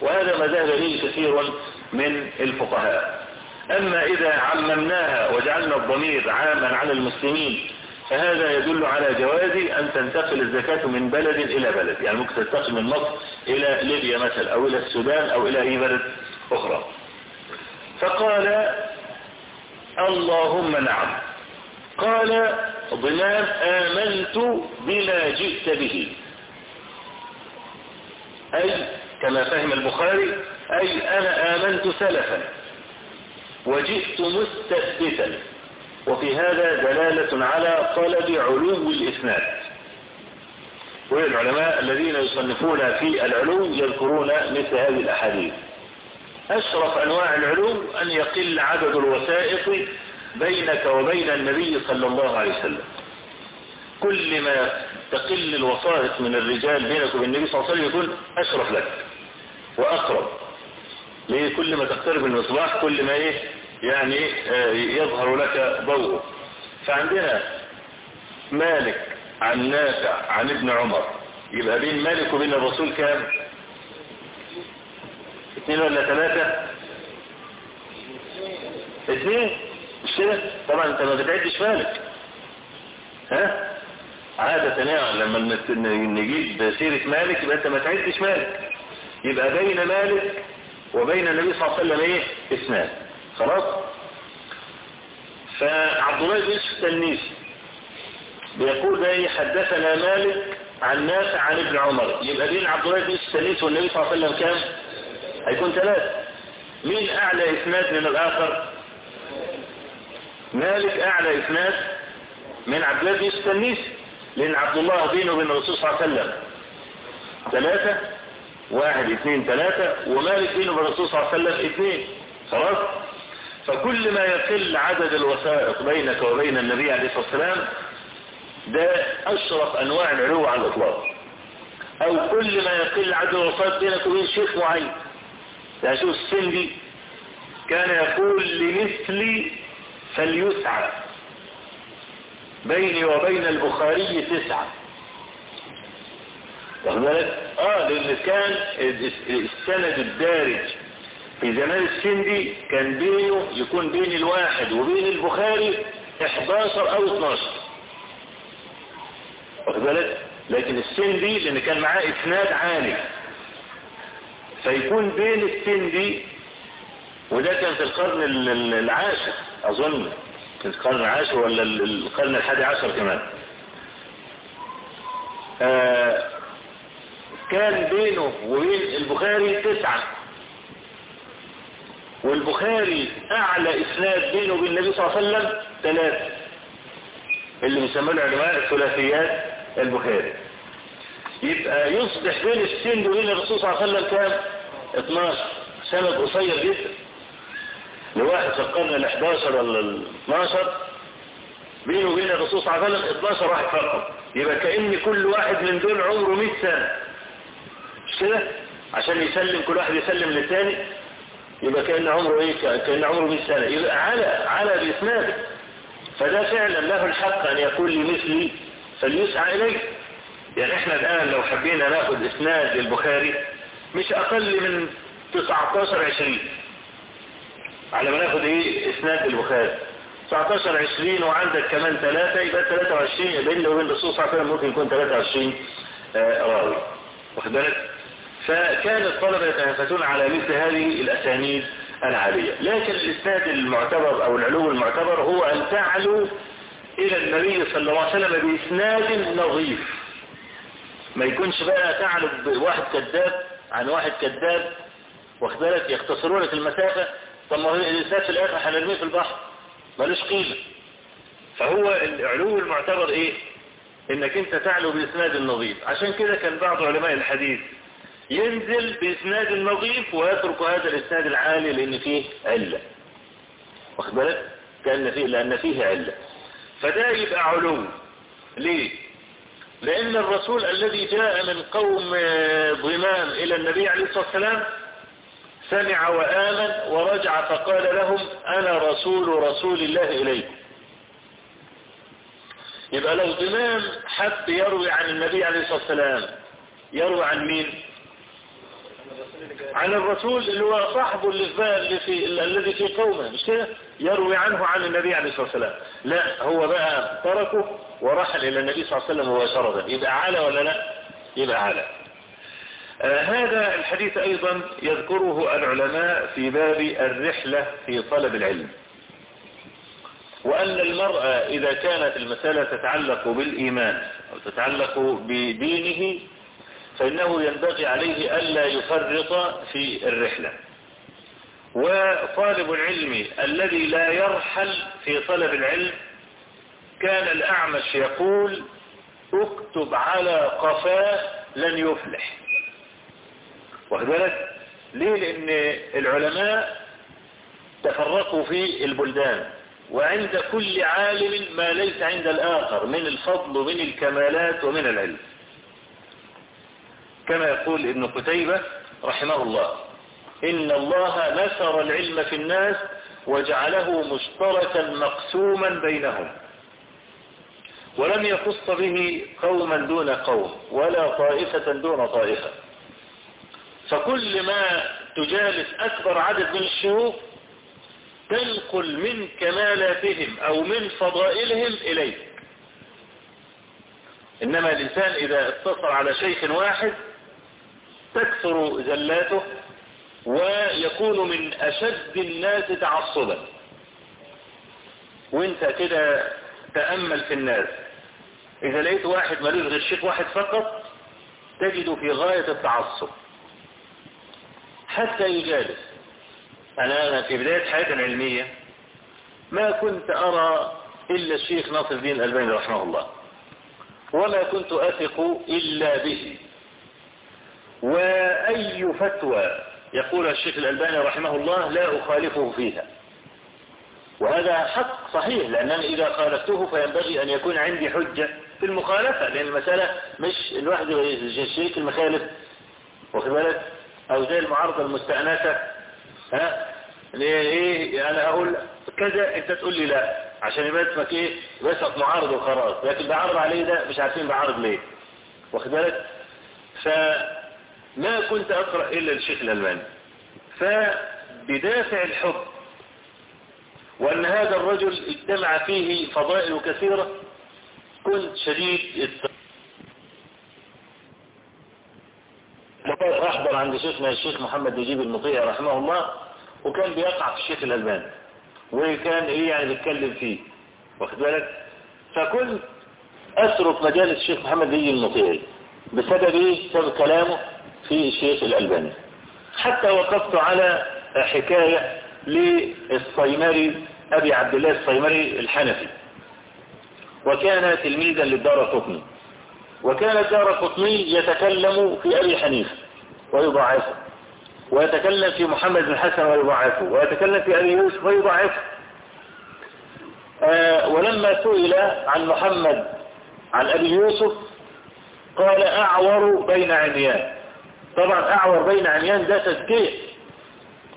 وهذا ما ذهب به كثير من الفقهاء. أما إذا عممناها وجعلنا الضمير عاما على المسلمين فهذا يدل على جواز أن تنتقل الزكاة من بلد إلى بلد. يعني ممكن تنتقل من مصر إلى ليبيا مثلا أو إلى السودان أو إلى أي بلد أخرى. فقال اللهم نعم. قال ضمان آمنت بما جئت به. أي كما فهم البخاري أي أنا آمنت سلفا وجئت مستثبتا. وفي هذا دلالة على طلب علو الإسناد. والعلماء الذين يصنفون في العلو يذكرون مثل هذه الأحاديث. أشرف أنواع العلو أن يقل عدد الوسائط بينك وبين النبي صلى الله عليه وسلم. كل ما تقل الوسائط من الرجال بينك وبين النبي صلى الله عليه وسلم يكون أشرف لك وأقرب. ليه كل ما تقترب المصباح كل ما إيه؟ يعني يظهر لك ضوء فعندنا مالك عن نافع عن ابن عمر. يبقى بين مالك وبين الرسول كام؟ اثنين ولا ثلاثة اثنين مش كده طبعا أنت ما بتعدش مالك. ها؟ عادة يعني لما نجيب سيرة مالك يبقى أنت ما تعدش مالك. يبقى بين مالك وبين النبي صلى الله عليه وسلم إيه؟ اثنان خلاص؟ فعبد الله بن يوسف التلميذي بيقول إيه؟ حدثنا مالك عن نافع عن ابن عمر. يبقى بين عبد الله بن يوسف التلميذي والنبي صلى الله عليه وسلم كام؟ هيكون ثلاثة. مين أعلى إسناد من الآخر؟ مالك أعلى إسناد من عبد الله بن يوسف التلميذي لأن عبد الله بينه وبين الرسول صلى الله عليه وسلم. ثلاثة واحد اثنين ثلاثة ومالك بينه وبين الرسول صلى الله عليه وسلم اثنين. خلاص؟ فكل ما يقل عدد الوثائق بينك وبين النبي عليه الصلاة والسلام ده أشرف أنواع العلو على الإطلاق. أو كل ما يقل عدد الوثائق بينك وبين شيخ معين. يعني شوف السندي كان يقول لمثلي فليسعى. بيني وبين البخاري تسعة. بالك؟ آه لأن كان السند الدارج في زمان السندي كان بينه يكون بين الواحد وبين البخاري 11 أو 12 واخد بالك؟ لكن السندي لأن كان معاه إسناد عالي. فيكون بين السندي وده كان في القرن العاشر أظن. في القرن العاشر ولا القرن الحادي عشر كمان. آه كان بينه وبين البخاري تسعة. والبخاري أعلى إسناد بينه وبين النبي صلى الله عليه وسلم ثلاثة. اللي بيسموه العلماء ثلاثيات البخاري. يبقى يصبح بين السن وبين الرسول صلى الله عليه وسلم كام؟ 12 سند قصير جدا. لواحد في القرن ال11 ولا ال12 بينه وبين الرسول صلى الله عليه وسلم 12 واحد فقط. يبقى كأن كل واحد من دول عمره 100 سنة. مش كده؟ عشان يسلم كل واحد يسلم للثاني يبقى كأن عمره إيه؟ كأن عمره 100 سنة. يبقى على على بإسناده فده فعلا له الحق أن يقول لمثلي فليسعى إليه. يعني إحنا الآن لو حبينا ناخد إسناد للبخاري مش أقل من 19 20 على ما ناخد إيه اسناد البخاري 19 20 وعندك كمان ثلاثة يبقى 23 يبقى اللي وبين الرسول صلى الله عليه وسلم ممكن يكون 23 آه راوي. واخد بالك؟ فكان الطلبة يتنافسون على مثل هذه الأسانيد العالية لكن الإسناد المعتبر أو العلو المعتبر هو أن تعلو إلى النبي صلى الله عليه وسلم بإسناد نظيف. ما يكونش بقى تعلو بواحد كذاب عن واحد كذاب. واخد بالك؟ يختصروا لك المسافة. طب ما هو الإسناد في الآخر هنرميه في البحر ملوش قيمة. فهو العلو المعتبر إيه؟ إنك أنت تعلو بإسناد النظيف. عشان كده كان بعض علماء الحديث ينزل بإسناد نظيف ويترك هذا الإسناد العالي لأن فيه علة. واخد بالك؟ كأن فيه لأن فيه علة. فده يبقى علو. ليه؟ لأن الرسول الذي جاء من قوم ضمام إلى النبي عليه الصلاة والسلام سمع وآمن ورجع فقال لهم أنا رسول رسول الله إليكم. يبقى لو ضمام حب يروي عن النبي عليه الصلاة والسلام يروي عن مين؟ عن الرسول اللي هو صاحبه اللي في الذي في قومه مش كده؟ يروي عنه عن النبي عليه الصلاة والسلام. لا هو بقى تركه ورحل إلى النبي صلى الله عليه وسلم مباشرة يبقى على ولا لا؟ يبقى على هذا الحديث أيضا يذكره العلماء في باب الرحلة في طلب العلم. وأن المرأة إذا كانت المسألة تتعلق بالإيمان أو تتعلق بدينه فإنه ينبغي عليه ألا يفرط في الرحلة. وطالب العلم الذي لا يرحل في طلب العلم كان الأعمش يقول اكتب على قفاه لن يفلح. واخد بالك؟ ليه؟ لأن العلماء تفرقوا في البلدان وعند كل عالم ما ليس عند الآخر من الفضل ومن الكمالات ومن العلم. كما يقول ابن قتيبة رحمه الله إن الله نشر العلم في الناس وجعله مشتركا مقسوما بينهم ولم يخص به قوما دون قوم ولا طائفة دون طائفة. فكل ما تجالس أكبر عدد من الشيوخ تنقل من كمالاتهم أو من فضائلهم إليك. إنما الإنسان إذا اتصل على شيخ واحد تكثر زلاته ويكون من أشد الناس تعصبا. وإنت كده تأمل في الناس. إذا لقيت واحد ملوش غير شيخ واحد فقط تجد في غاية التعصب. حتى يجالس أنا في بداية حياتي العلمية ما كنت أرى إلا الشيخ ناصر الدين الألباني رحمه الله وما كنت أثق إلا به. وأي فتوى يقول الشيخ الألباني رحمه الله لا أخالفه فيها. وهذا حق صحيح لأنني إذا خالفته فينبغي أن يكون عندي حجة في المخالفة لأن المسألة مش الواحد الشريك المخالف. واخد بالك أو زي المعارضة المستأنسة ها؟ إيه؟ أنا أقول كذا أنت تقول لي لا عشان يبقى اسمك إيه؟ بس معارض وخلاص. لكن بعرض عليه ده مش عارفين بعرض ليه. واخد بالك؟ فما كنت أقرأ إلا الشيخ الالماني فبدافع الحب وأن هذا الرجل اجتمع فيه فضائل كثيرة كنت شديد لقد احضر عند شيخنا الشيخ محمد نجيب المطيع رحمه الله وكان بيقع في الشيخ الألباني وكان إيه يعني بيتكلم فيه واخد بالك؟ فكنت اترك مجالس الشيخ محمد نجيب المطيعي بسبب إيه؟ بسبب كلامه في الشيخ الألباني. حتى وقفت على حكاية للصيمري أبي عبد الله الصيمري الحنفي وكان تلميذا للدار قطني وكان الدار قطني يتكلم في أبي حنيفة. ويضاعفه. ويتكلم في محمد بن حسن ويضاعفه. ويتكلم في أبي يوسف ويضاعفه. آه ولما سئل عن محمد عن أبي يوسف قال أعور بين عميان. طبعا أعور بين عميان ده تزكية.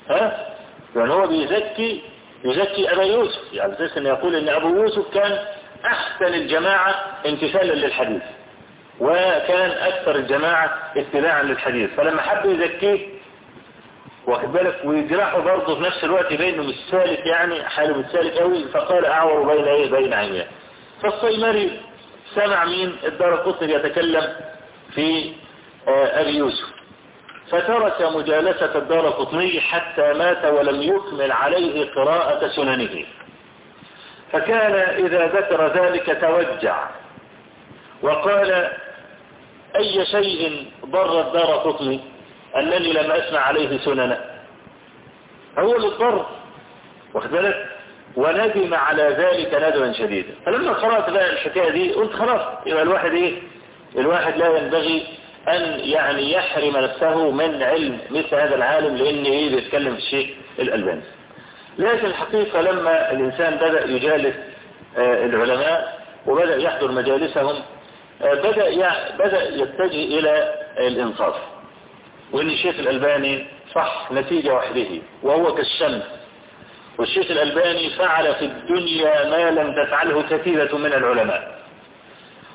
ها؟ يعني هو بيزكي يزكي أبا يوسف. يعني أساس أن يقول أن أبو يوسف كان أحسن الجماعة امتثالا للحديث. وكان أكثر الجماعة اتباعا للحديث. فلما حب يزكيه واخد بالك؟ ويجرحه برضه في نفس الوقت بينه مش سالك يعني حاله مش سالك قوي فقال أعور بين إيه بين عينيه. فالصيمري سمع مين الدار قطر يتكلم في آه أبي يوسف. فترك مجالسة الدار قطني حتى مات ولم يكمل عليه قراءة سننه. فكان إذا ذكر ذلك توجع. وقال أي شيء ضر الدار قطني أنني لم أسمع عليه سننا هو اللي اضطر واخد بالك؟ وندم على ذلك ندما شديدا. فلما قرأت بقى الحكاية دي قلت خلاص يبقى الواحد إيه؟ الواحد لا ينبغي أن يعني يحرم نفسه من علم مثل هذا العالم لأن إيه؟ بيتكلم في الشيء الألباني. لكن الحقيقة لما الإنسان بدأ يجالس آه العلماء وبدأ يحضر مجالسهم آه بدأ بدأ يتجه إلى الإنصاف. وإن الشيخ الألباني صح نتيجة وحده وهو كالشمس. والشيخ الألباني فعل في الدنيا ما لم تفعله كثيرة من العلماء.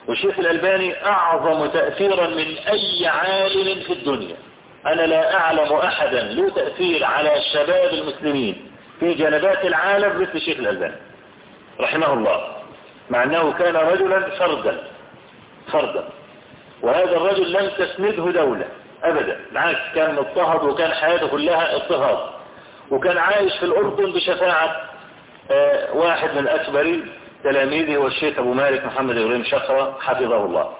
والشيخ الألباني أعظم تأثيرا من أي عالم في الدنيا. أنا لا أعلم أحدا له تأثير على الشباب المسلمين في جنبات العالم مثل الشيخ الألباني. رحمه الله. مع أنه كان رجلا فردا. فردا وهذا الرجل لم تسنده دولة أبدا. بالعكس كان مضطهد وكان حياته كلها اضطهاد. وكان عايش في الأردن بشفاعة آه واحد من أكبر تلاميذه والشيخ أبو مالك محمد إبراهيم شقرة حفظه الله.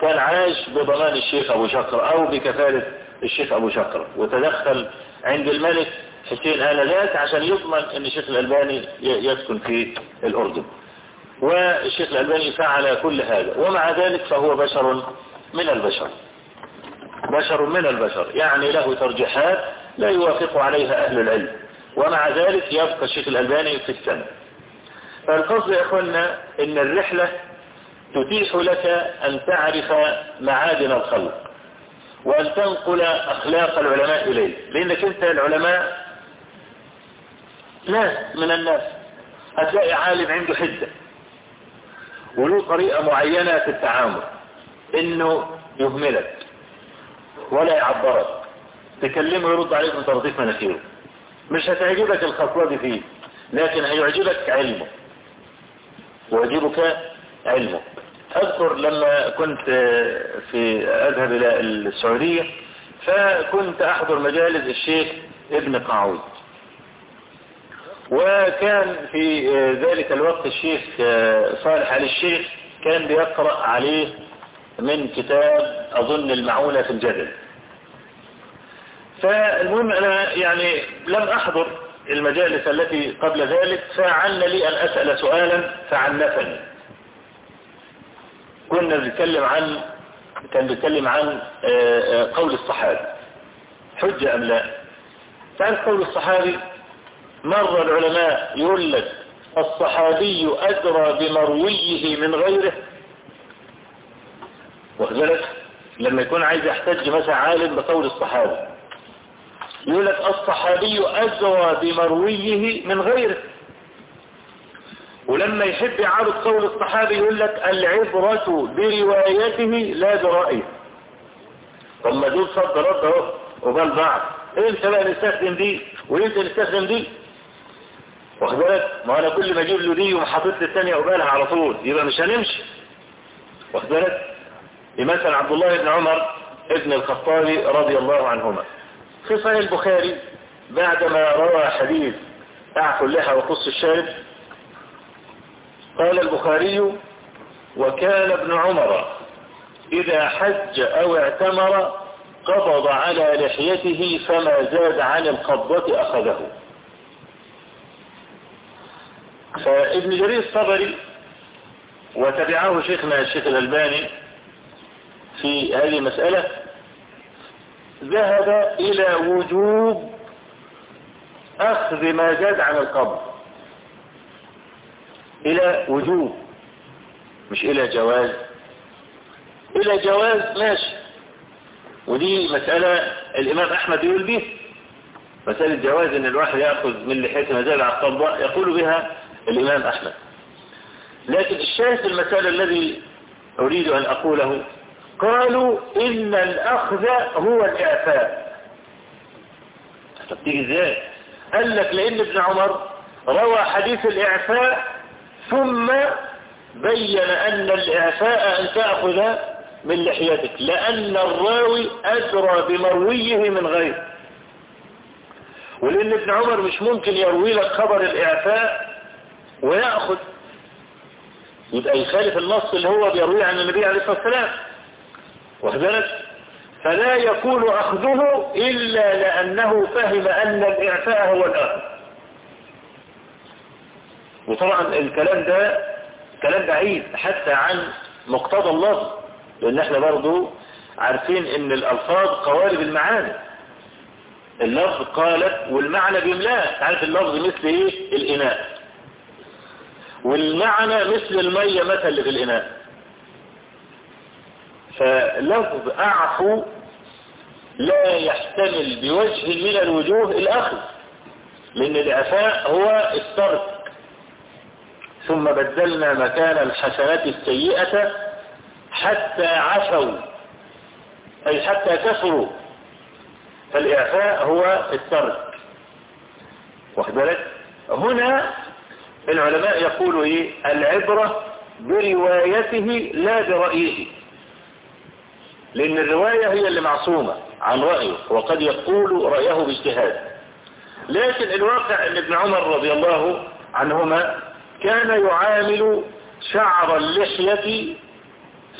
كان عايش بضمان الشيخ أبو شقرة أو بكفالة الشيخ أبو شقرة. وتدخل عند الملك حسين آنذاك عشان يضمن أن الشيخ الألباني يسكن في الأردن. والشيخ الألباني فعل كل هذا ومع ذلك فهو بشر من البشر. بشر من البشر يعني له ترجيحات لا يوافق عليها أهل العلم ومع ذلك يبقى الشيخ الألباني في السنة فالقصد يا أخوانا إن الرحلة تتيح لك أن تعرف معادن الخلق وأن تنقل أخلاق العلماء إليه لأنك أنت العلماء ناس من الناس. هتلاقي عالم عنده حدة. وله طريقة معينة في التعامل. إنه يهملك ولا يعبرك. تكلمه يرد عليك من ترطيف مناخيره. مش هتعجبك الخطوة دي فيه لكن هيعجبك علمه. ويعجبك علمه. أذكر لما كنت في أذهب إلى السعودية فكنت أحضر مجالس الشيخ ابن قعود وكان في ذلك الوقت الشيخ صالح علي الشيخ كان بيقرأ عليه من كتاب أظن المعونة في الجدل. فالمهم أنا يعني لم أحضر المجالس التي قبل ذلك فعل لي أن أسأل سؤالا فعنفني. كنا بنتكلم عن كان بيتكلم عن قول الصحابي حجة أم لا؟ تعرف قول الصحابي مر العلماء يقول لك الصحابي أدرى بمرويه من غيره. وذلك لما يكون عايز يحتج مثلا عالم بقول الصحابي. يقول لك الصحابي أدرى بمرويه من غيره. ولما يحب يعارض قول الصحابي يقول لك العبرة بروايته لا برأيه. طب ما دول صد رد أهو. وبال بعض انت بقى نستخدم دي؟ وانت نستخدم دي؟ واخد بالك؟ ما أنا كل ما أجيب له دي وحاطط لي الثانية قبالها على طول يبقى مش هنمشي. واخد بالك؟ مثلا عبد الله بن عمر ابن الخطاب رضي الله عنهما. في صحيح البخاري بعدما روى حديث أعفو اللحى وقص الشارب قال البخاري وكان ابن عمر إذا حج أو اعتمر قبض على لحيته فما زاد عن القبضة أخذه. فابن جرير الصبري وتبعه شيخنا الشيخ الألباني في هذه المسألة ذهب إلى وجوب أخذ ما زاد عن القبض إلى وجوب مش إلى جواز. إلى جواز ماشي. ودي مسألة الإمام أحمد يقول به مسألة جواز إن الواحد يأخذ من لحيته ما زاد عن القبض يقول بها الإمام أحمد. لكن الشاهد المسألة الذي أريد أن أقوله قالوا إن الأخذ هو الإعفاء. طب إزاي؟ قال لك لأن ابن عمر روى حديث الإعفاء ثم بين أن الإعفاء أن تأخذ من لحيتك لأن الراوي أدرى بمرويه من غيره. ولأن ابن عمر مش ممكن يروي لك خبر الإعفاء ويأخذ. يبقى يخالف النص اللي هو بيرويه عن النبي عليه الصلاة والسلام. وذلك فلا يكون أخذه إلا لأنه فهم أن الإعفاء هو الأخذ. وطبعا الكلام ده كلام بعيد حتى عن مقتضى اللفظ لأن إحنا برضو عارفين إن الألفاظ قوالب المعاني. اللفظ قالت والمعنى بيملاه عارف اللفظ مثل إيه؟ الإناء. والمعنى مثل المية مثل اللي في الإناء. فلفظ أعفو لا يحتمل بوجه من الوجوه الأخذ لأن العفاء هو الترك. ثم بدلنا مكان الحسنات السيئة حتى عفوا أي حتى كفروا. فالإعفاء هو الترك. واخد بالك؟ هنا العلماء يقولوا إيه؟ العبرة بروايته لا برأيه. لأن الرواية هي اللي معصومة عن رأيه وقد يقول رأيه باجتهاد. لكن الواقع إن ابن عمر رضي الله عنهما كان يعامل شعر اللحية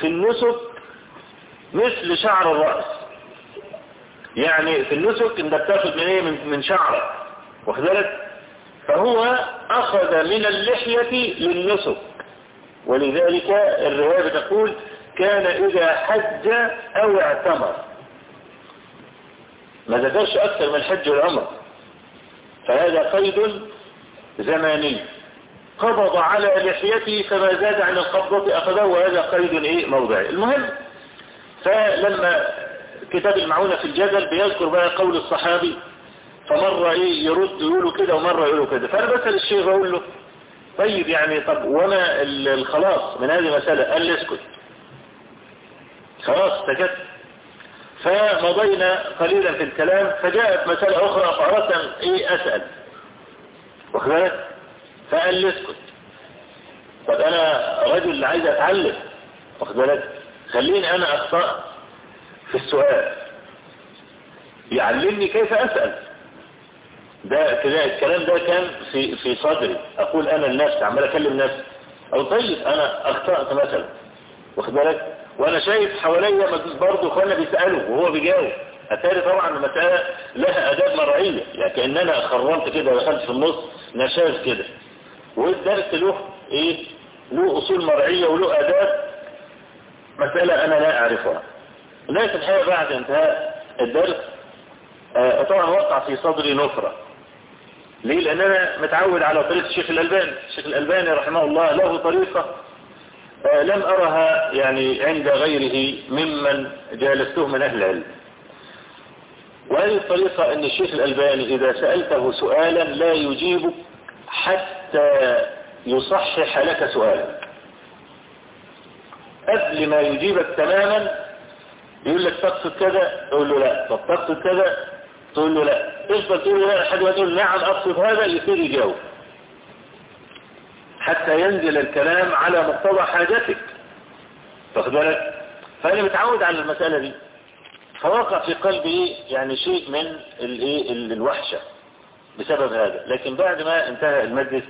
في النسك مثل شعر الرأس. يعني في النسك أنت بتاخد من إيه؟ من شعرك. واخد بالك؟ فهو أخذ من اللحية للنسك ولذلك الرواية بتقول كان إذا حج أو اعتمر. ما ذكرش أكثر من الحج والعمر فهذا قيد زماني. قبض على لحيته فما زاد عن القبضة أخذه وهذا قيد إيه؟ موضعي. المهم فلما كتاب المعونة في الجدل بيذكر بقى قول الصحابي فمرة إيه يرد يقولوا كده ومرة يقولوا كده. فأنا بسأل الشيخ أقول له طيب يعني طب وما الخلاص من هذه المسألة قال لي اسكت. خلاص سكت. فمضينا قليلا في الكلام فجاءت مسألة أخرى فأردت إيه أسأل. واخد بالك؟ فقال لي اسكت. طب أنا رجل عايز أتعلم. واخد بالك؟ خليني أنا أخطأ في السؤال. يعلمني كيف أسأل. ده كده الكلام ده كان في في صدري. أقول أنا لنفسي عمال أكلم نفسي. أو طيب أنا أخطأت مثلا. واخد بالك؟ وأنا شايف حواليا برضه اخوانا بيسألوا وهو بيجاوب. أتاري طبعا المسألة لها أداب مرعية. يعني كأن أنا خرمت كده ودخلت في النص نشاز كده. والدرس له إيه؟ له أصول مرعية وله أداب. مسألة أنا لا أعرفها. لكن الحقيقة بعد انتهاء الدرس آه طبعا وقع في صدري نفرة. ليه؟ لأن أنا متعود على طريقة الشيخ الألباني. الشيخ الألباني رحمه الله له طريقة آه لم أرها يعني عند غيره ممن جالسته من أهل العلم. وهذه الطريقة أن الشيخ الألباني إذا سألته سؤالا لا يجيبك حتى يصحح لك سؤالك قبل ما يجيبك تماما يقول لك تقصد كذا تقول له لا طب تقصد كذا تقول له لا. تفضل تقول له؟ لا لحد ما تقول نعم أقصد هذا يصير يجاوب. حتى ينزل الكلام على مقتضى حاجتك. واخد بالك؟ فأنا متعود على المسألة دي. فوقع في قلبي يعني شيء من الإيه؟ الوحشة بسبب هذا. لكن بعد ما انتهى المجلس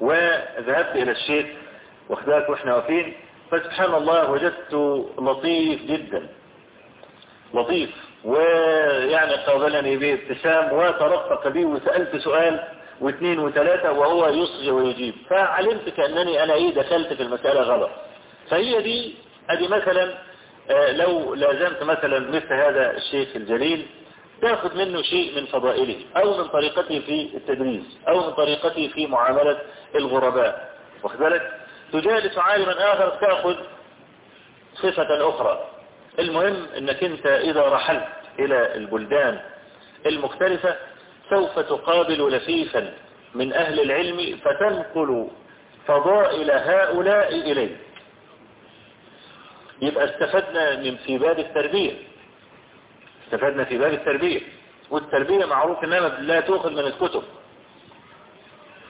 وذهبت إلى الشيخ واخداك وإحنا واقفين فسبحان الله وجدته لطيف جدا. لطيف. ويعني قابلني بابتسام وترفق بي وسألت سؤال واثنين وثلاثة وهو يصغي ويجيب. فعلمت كأنني أنا إيه دخلت في المسألة غلط. فهي دي أدي مثلا لو لازمت مثلا مثل هذا الشيخ الجليل تأخذ منه شيء من فضائله أو من طريقته في التدريس أو من طريقته في معاملة الغرباء. واخد بالك؟ تجالس عالما آخر تأخذ صفة أخرى. المهم إنك أنت إذا رحلت إلى البلدان المختلفة سوف تقابل لفيفا من أهل العلم فتنقل فضائل هؤلاء إليك. يبقى استفدنا من في باب التربية. استفدنا في باب التربية. والتربية معروف إنها لا تؤخذ من الكتب.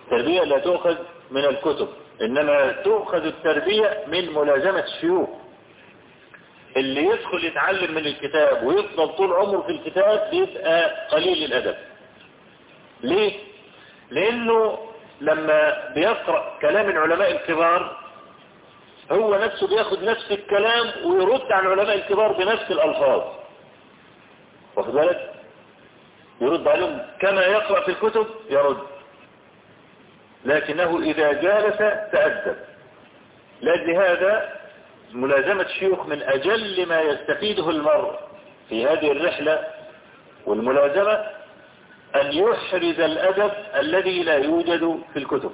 التربية لا تؤخذ من الكتب. إنما تؤخذ التربية من ملازمة الشيوخ. اللي يدخل يتعلم من الكتاب ويفضل طول عمره في الكتاب بيبقى قليل الأدب. ليه؟ لأنه لما بيقرأ كلام العلماء الكبار هو نفسه بياخد نفس الكلام ويرد على العلماء الكبار بنفس الألفاظ. واخد بالك؟ يرد عليهم كما يقرأ في الكتب يرد. لكنه إذا جالس تأدب. لأجل هذا ملازمة الشيوخ من أجل ما يستفيده المرء في هذه الرحلة والملازمة أن يحرز الأدب الذي لا يوجد في الكتب.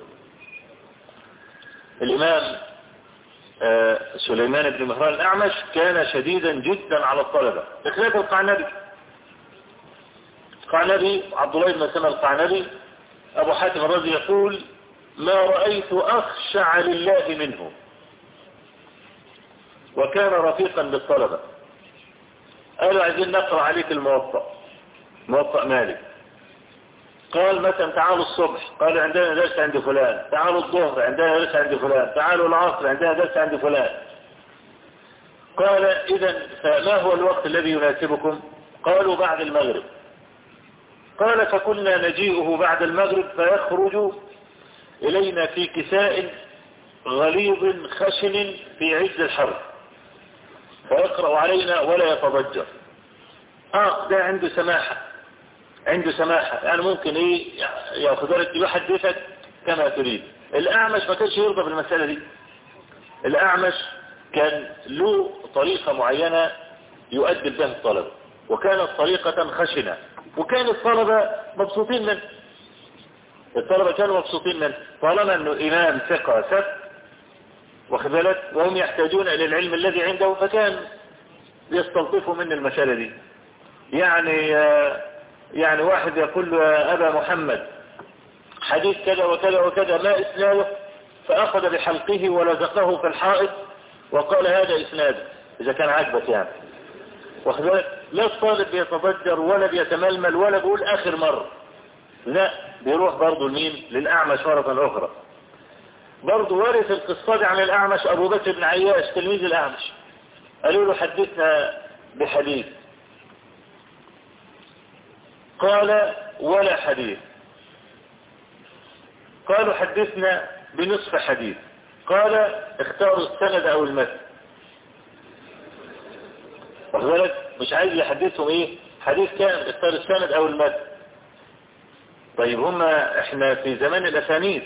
الإمام سليمان بن مهران الأعمش كان شديدا جدا على الطلبة. بخلاف القعنبي. القعنبي عبد الله بن سلمة القعنبي أبو حاتم الرازي يقول ما رأيت أخشع لله منه. وكان رفيقا بالطلبة قالوا عايزين نقرأ عليك الموطأ موطأ مالك قال مثلا تعالوا الصبح. قال عندنا درس عند فلان. تعالوا الظهر. عندنا درس عند فلان. تعالوا العصر. عندنا درس عند فلان. قال إذا فما هو الوقت الذي يناسبكم؟ قالوا بعد المغرب. قال فكنا نجيئه بعد المغرب فيخرج إلينا في كساء غليظ خشن في عز الحر. فيقرأ علينا ولا يتضجر. آه ده عنده سماحة. عنده سماحة. يعني ممكن إيه ياخذ لك يحدثك كما تريد. الأعمش ما كانش يرضى بالمسألة دي. الأعمش كان له طريقة معينة يؤدب بها الطلبة. وكانت طريقة خشنة. وكان الطلبة مبسوطين منه. الطلبة كانوا مبسوطين منه. طالما إنه إمام ثقة ثبت بالك وهم يحتاجون إلى العلم الذي عنده فكان يستلطفوا من المسألة دي. يعني يعني واحد يقول له يا أبا محمد حديث كذا وكذا وكذا ما إسناده؟ فأخذ بحلقه ولزقه في الحائط وقال هذا إسناد إذا كان عجبك يعني. بالك لا الطالب بيتضجر ولا بيتململ ولا بيقول آخر مرة. لا بيروح برضه لمين؟ للأعمش مرة أخرى. برضه وارث القصة دي عن الأعمش أبو بكر بن عياش تلميذ الأعمش. قالوا له حدثنا بحديث. قال ولا حديث. قالوا حدثنا بنصف حديث. قال اختاروا السند أو المتن. واخد مش عايز يحدثهم إيه؟ حديث كان اختار السند أو المتن. طيب هما إحنا في زمان الأسانيد.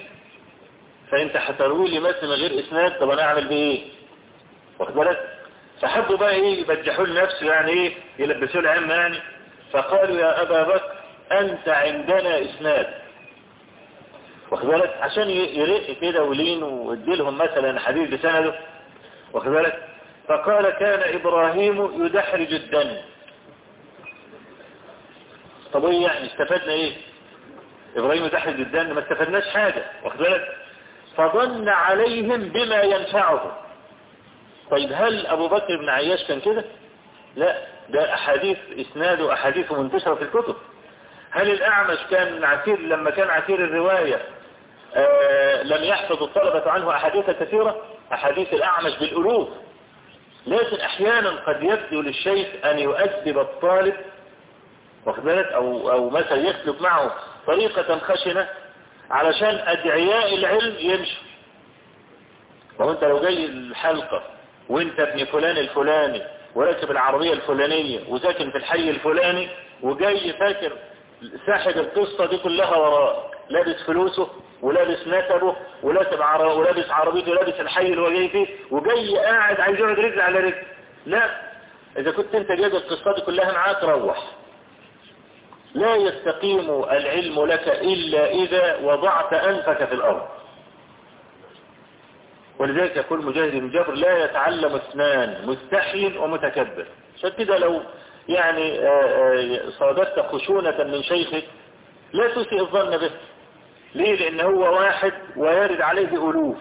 فانت هتروي لي متن من غير إسناد طب أنا أعمل بيه إيه؟ واخد بالك؟ فحبوا بقى إيه؟ يبجحوا لنفسه يعني إيه؟ يلبسوا العلم يعني. فقالوا يا أبا بكر أنت عندنا إسناد. واخد بالك؟ عشان يرق كده ولين ويديلهم مثلا حديث بسنده. واخد بالك؟ فقال كان إبراهيم يدحرج الدم. طب إيه يعني؟ استفدنا إيه؟ إبراهيم يدحرج الدم ما استفدناش حاجة. واخد بالك؟ فظن عليهم بما ينفعهم. طيب هل أبو بكر بن عياش كان كده؟ لا ده أحاديث اسناده احاديث منتشرة في الكتب. هل الأعمش كان عسير لما كان عسير الرواية آه لم يحفظ الطلبة عنه أحاديث كثيرة؟ أحاديث الأعمش بالالوف لكن أحيانا قد يبدو للشيخ أن يؤدب الطالب واخد بالك؟ أو أو مثلا يسلك معه طريقة خشنة علشان أدعياء العلم يمشوا. وهو أنت لو جاي الحلقة وأنت ابن فلان الفلاني وراكب العربية الفلانية وساكن في الحي الفلاني وجاي فاكر ساحب القصة دي كلها وراء لابس فلوسه ولابس نسبه ولابس عر... ولابس عربيته ولابس الحي اللي هو جاي فيه وجاي قاعد عايز يقعد رجل على رجل. لا إذا كنت أنت جايب القصة دي كلها معاك روح. لا يستقيم العلم لك إلا إذا وضعت أنفك في الأرض. ولذلك يقول مجاهد بن جبر لا يتعلم اثنان مستحي ومتكبر. عشان كده لو يعني صادفت خشونة من شيخك لا تسيء الظن به. ليه؟ لأن هو واحد ويرد عليه ألوف.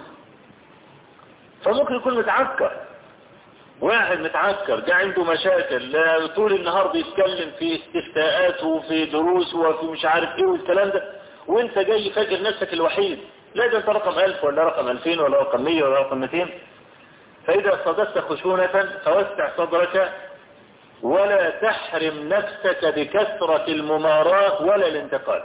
فممكن يكون متعكر. واحد متعكر ده عنده مشاكل طول النهار بيتكلم في استفتاءات وفي دروس وفي مش عارف إيه والكلام ده وأنت جاي فاكر نفسك الوحيد. لا ده أنت رقم ألف ولا رقم ألفين ولا رقم مية ولا رقم مئتين فإذا صددت خشونة فوسع صدرك ولا تحرم نفسك بكثرة المماراة ولا الانتقاد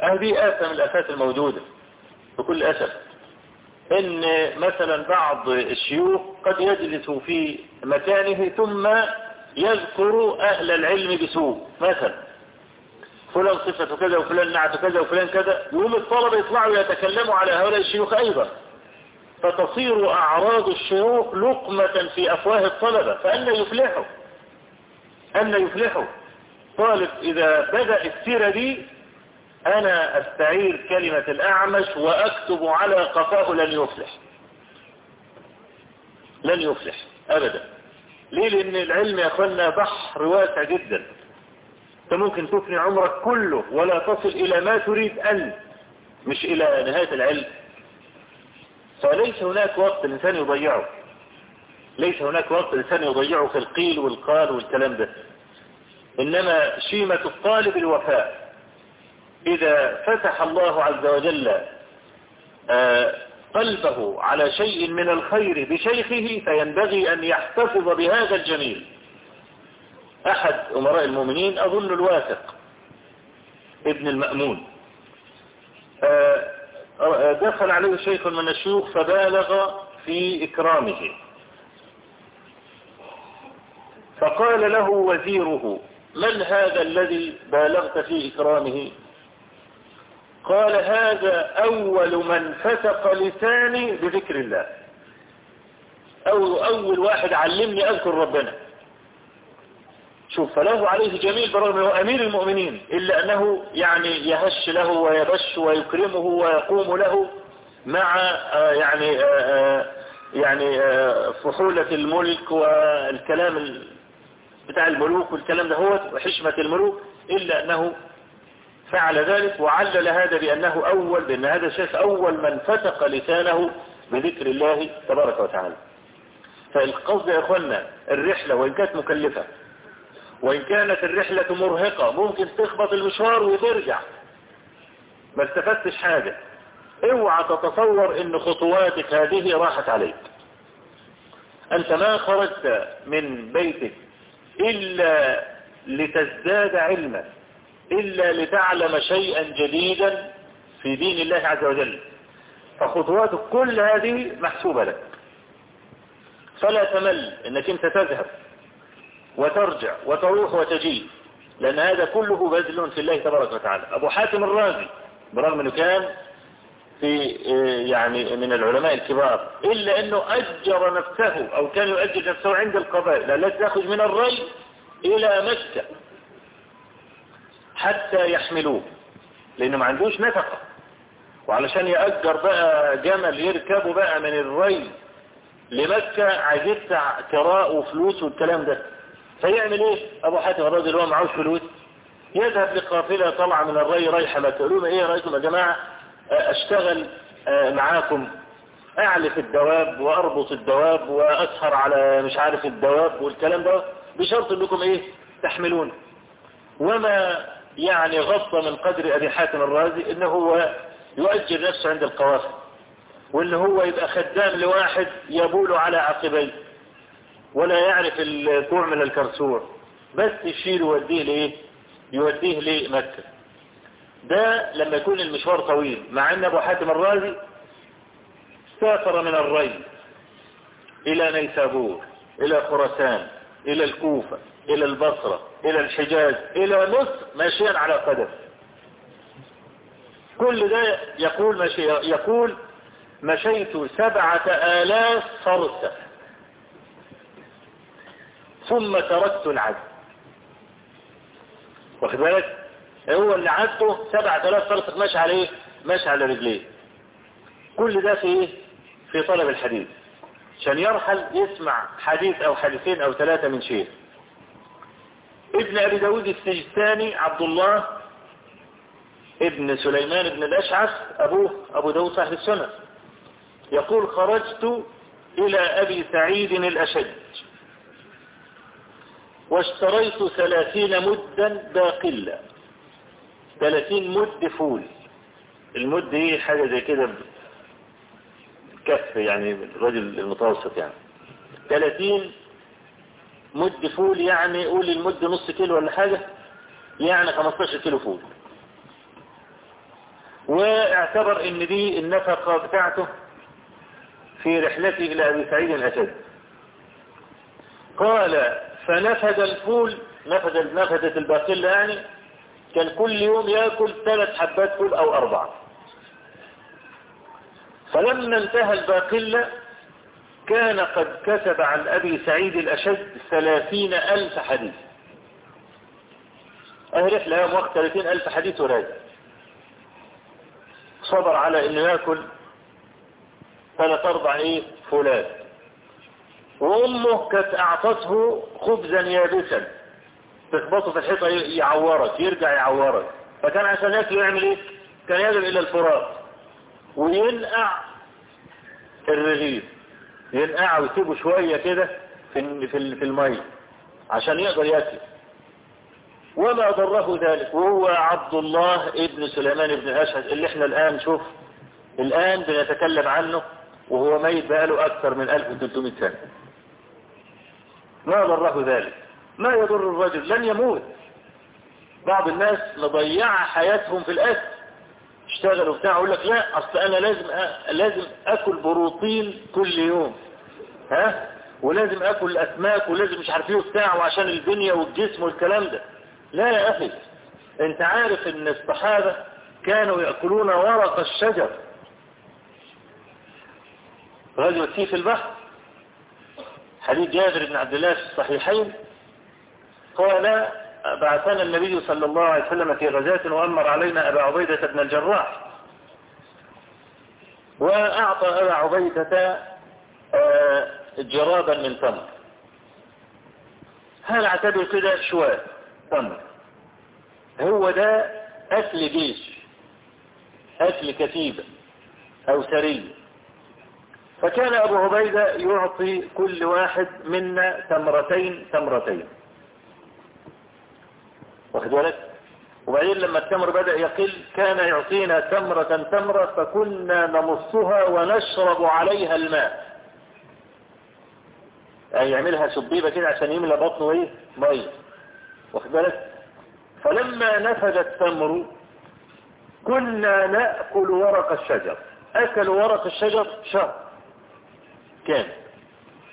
هذه من الآفات الموجودة بكل أسف. إن مثلا بعض الشيوخ قد يجلس في مكانه ثم يذكر أهل العلم بسوء. مثلا فلان صفته كذا وفلان نعته كذا وفلان كذا يقوم الطلبة يطلعوا يتكلموا على هؤلاء الشيوخ أيضا. فتصير أعراض الشيوخ لقمة في أفواه الطلبة فأن يفلحوا. أن يفلحوا. طالب إذا بدأ السيرة دي أنا أستعير كلمة الأعمش وأكتب على قفاه لن يفلح. لن يفلح أبدا. ليه؟ لأن العلم يا أخوانا بحر واسع جدا. أنت ممكن تفني عمرك كله ولا تصل إلى ما تريد أن مش إلى نهاية العلم. فليس هناك وقت الإنسان يضيعه. ليس هناك وقت الإنسان يضيعه في القيل والقال والكلام ده. إنما شيمة الطالب الوفاء. إذا فتح الله عز وجل قلبه على شيء من الخير بشيخه فينبغي أن يحتفظ بهذا الجميل. أحد أمراء المؤمنين أظن الواثق ابن المأمون. دخل عليه شيخ من الشيوخ فبالغ في إكرامه. فقال له وزيره من هذا الذي بالغت في إكرامه؟ قال هذا أول من فتق لساني بذكر الله. أو أول واحد علمني أذكر ربنا. شوف فله عليه جميل برغم أنه أمير المؤمنين إلا أنه يعني يهش له ويبش ويكرمه ويقوم له مع يعني يعني فحولة الملك والكلام بتاع الملوك والكلام ده هو وحشمة الملوك إلا أنه فعل ذلك وعلل هذا بأنه أول بأن هذا الشيخ أول من فتق لسانه بذكر الله تبارك وتعالى. فالقصد يا أخوانا الرحلة وإن كانت مكلفة وإن كانت الرحلة مرهقة ممكن تخبط المشوار وترجع. ما استفدتش حاجة. اوعى تتصور إن خطواتك هذه راحت عليك. أنت ما خرجت من بيتك إلا لتزداد علما. إلا لتعلم شيئا جديدا في دين الله عز وجل. فخطواتك كل هذه محسوبة لك. فلا تمل إنك أنت تذهب وترجع وتروح وتجي لأن هذا كله بذل في الله تبارك وتعالى. أبو حاتم الرازي برغم أنه كان في يعني من العلماء الكبار إلا أنه أجر نفسه أو كان يؤجر نفسه عند القبائل. التي تأخذ من الري إلى مكة. حتى يحملوه لأنه ما عندوش نفقة. وعلشان يأجر بقى جمل يركبه بقى من الري لمكة عايز يدفع كراء وفلوس والكلام ده. فيعمل إيه؟ أبو حاتم الراجل هو معهوش فلوس يذهب لقافلة طالعة من الري رايحة مكة. يقولون إيه رايكم يا جماعة؟ أشتغل معاكم. أعلف الدواب وأربط الدواب وأسهر على مش عارف الدواب والكلام ده بشرط إنكم إيه؟ تحملون. وما يعني غص من قدر أبي حاتم الرازي إنه هو يؤجر نفسه عند القوافل وان هو يبقى خدام لواحد يبول على عقبيه ولا يعرف الكوع من الكرسور بس يشيل يوديه لإيه؟ يوديه لمكة. ده لما يكون المشوار طويل مع إن أبو حاتم الرازي سافر من الري إلى نيسابور إلى خراسان إلى الكوفة إلى البصرة إلى الحجاز إلى مصر ماشيا على قدم. كل ده يقول مشي يقول مشيت سبعة آلاف فرسة ثم تركت العد واخد بالك؟ هو اللي عدته سبعة آلاف فرسة ماشي على إيه؟ ماشي على رجليه. كل ده في إيه؟ في طلب الحديث. عشان يرحل يسمع حديث أو حديثين أو ثلاثة من شيخ. ابن أبي داود السجستاني عبد الله ابن سليمان بن الأشعث أبوه أبو داود صاحب السنة. يقول خرجت إلى أبي سعيد الأشج واشتريت ثلاثين مدا باقلة. ثلاثين مد فول. المد هي حاجة زي كده كف يعني الرجل المتوسط يعني. ثلاثين مد فول يعني قول المد نص كيلو ولا حاجة؟ يعني 15 كيلو فول. واعتبر إن دي النفقة بتاعته في رحلته إلى أبي سعيد الأسد. قال فنفد الفول نفد نفدت الباقلة يعني كان كل يوم يأكل ثلاث حبات فول أو أربعة. فلما انتهى الباقلة كان قد كتب عن أبي سعيد الأشد ثلاثين ألف حديث. اهي رحلة يوم وقت ثلاثين ألف حديث وراجع صبر على إنه يأكل ثلاث أربع إيه؟ فولاد وأمه كانت أعطته خبزا يابسا. تخبطه في الحيطة يعورك يرجع يعورك. فكان عشان يأكل يعمل إيه؟ كان يذهب إلى الفرات وينقع الرغيف. ينقع ويسيبه شوية كده في في المية عشان يقدر يأكل. وما ضره ذلك؟ وهو عبد الله ابن سليمان ابن أشهد اللي إحنا الآن شوف الآن بنتكلم عنه وهو ميت بقاله أكثر من 1300 سنة. ما ضره ذلك؟ ما يضر الرجل؟ لن يموت. بعض الناس مضيع حياتهم في الأكل. اشتغلوا بتاع يقول لك لا أصل أنا لازم أ... لازم أكل بروتين كل يوم ها؟ ولازم أكل أسماك ولازم مش عارف إيه وبتاع وعشان الدنيا والجسم والكلام ده. لا يا أخي أنت عارف إن الصحابة كانوا يأكلون ورق الشجر. رجل في البحر حديث جابر بن عبد الله في الصحيحين قال بعثنا النبي صلى الله عليه وسلم في غزاة وأمر علينا أبا عبيدة بن الجراح. وأعطى أبا عبيدة جرابا من تمر. هل أعتبر كده؟ شوال تمر. هو ده أكل جيش. أكل كتيبة أو سرية فكان أبو عبيدة يعطي كل واحد منا تمرتين تمرتين. واخد بالك؟ وبعدين لما التمر بدأ يقل كان يعطينا تمرة تمرة فكنا نمصها ونشرب عليها الماء. يعني يعملها سبيبة كده عشان يملى بطنه إيه؟ مية. واخد بالك؟ فلما نفد التمر كنا نأكل ورق الشجر. أكلوا ورق الشجر شهر. كان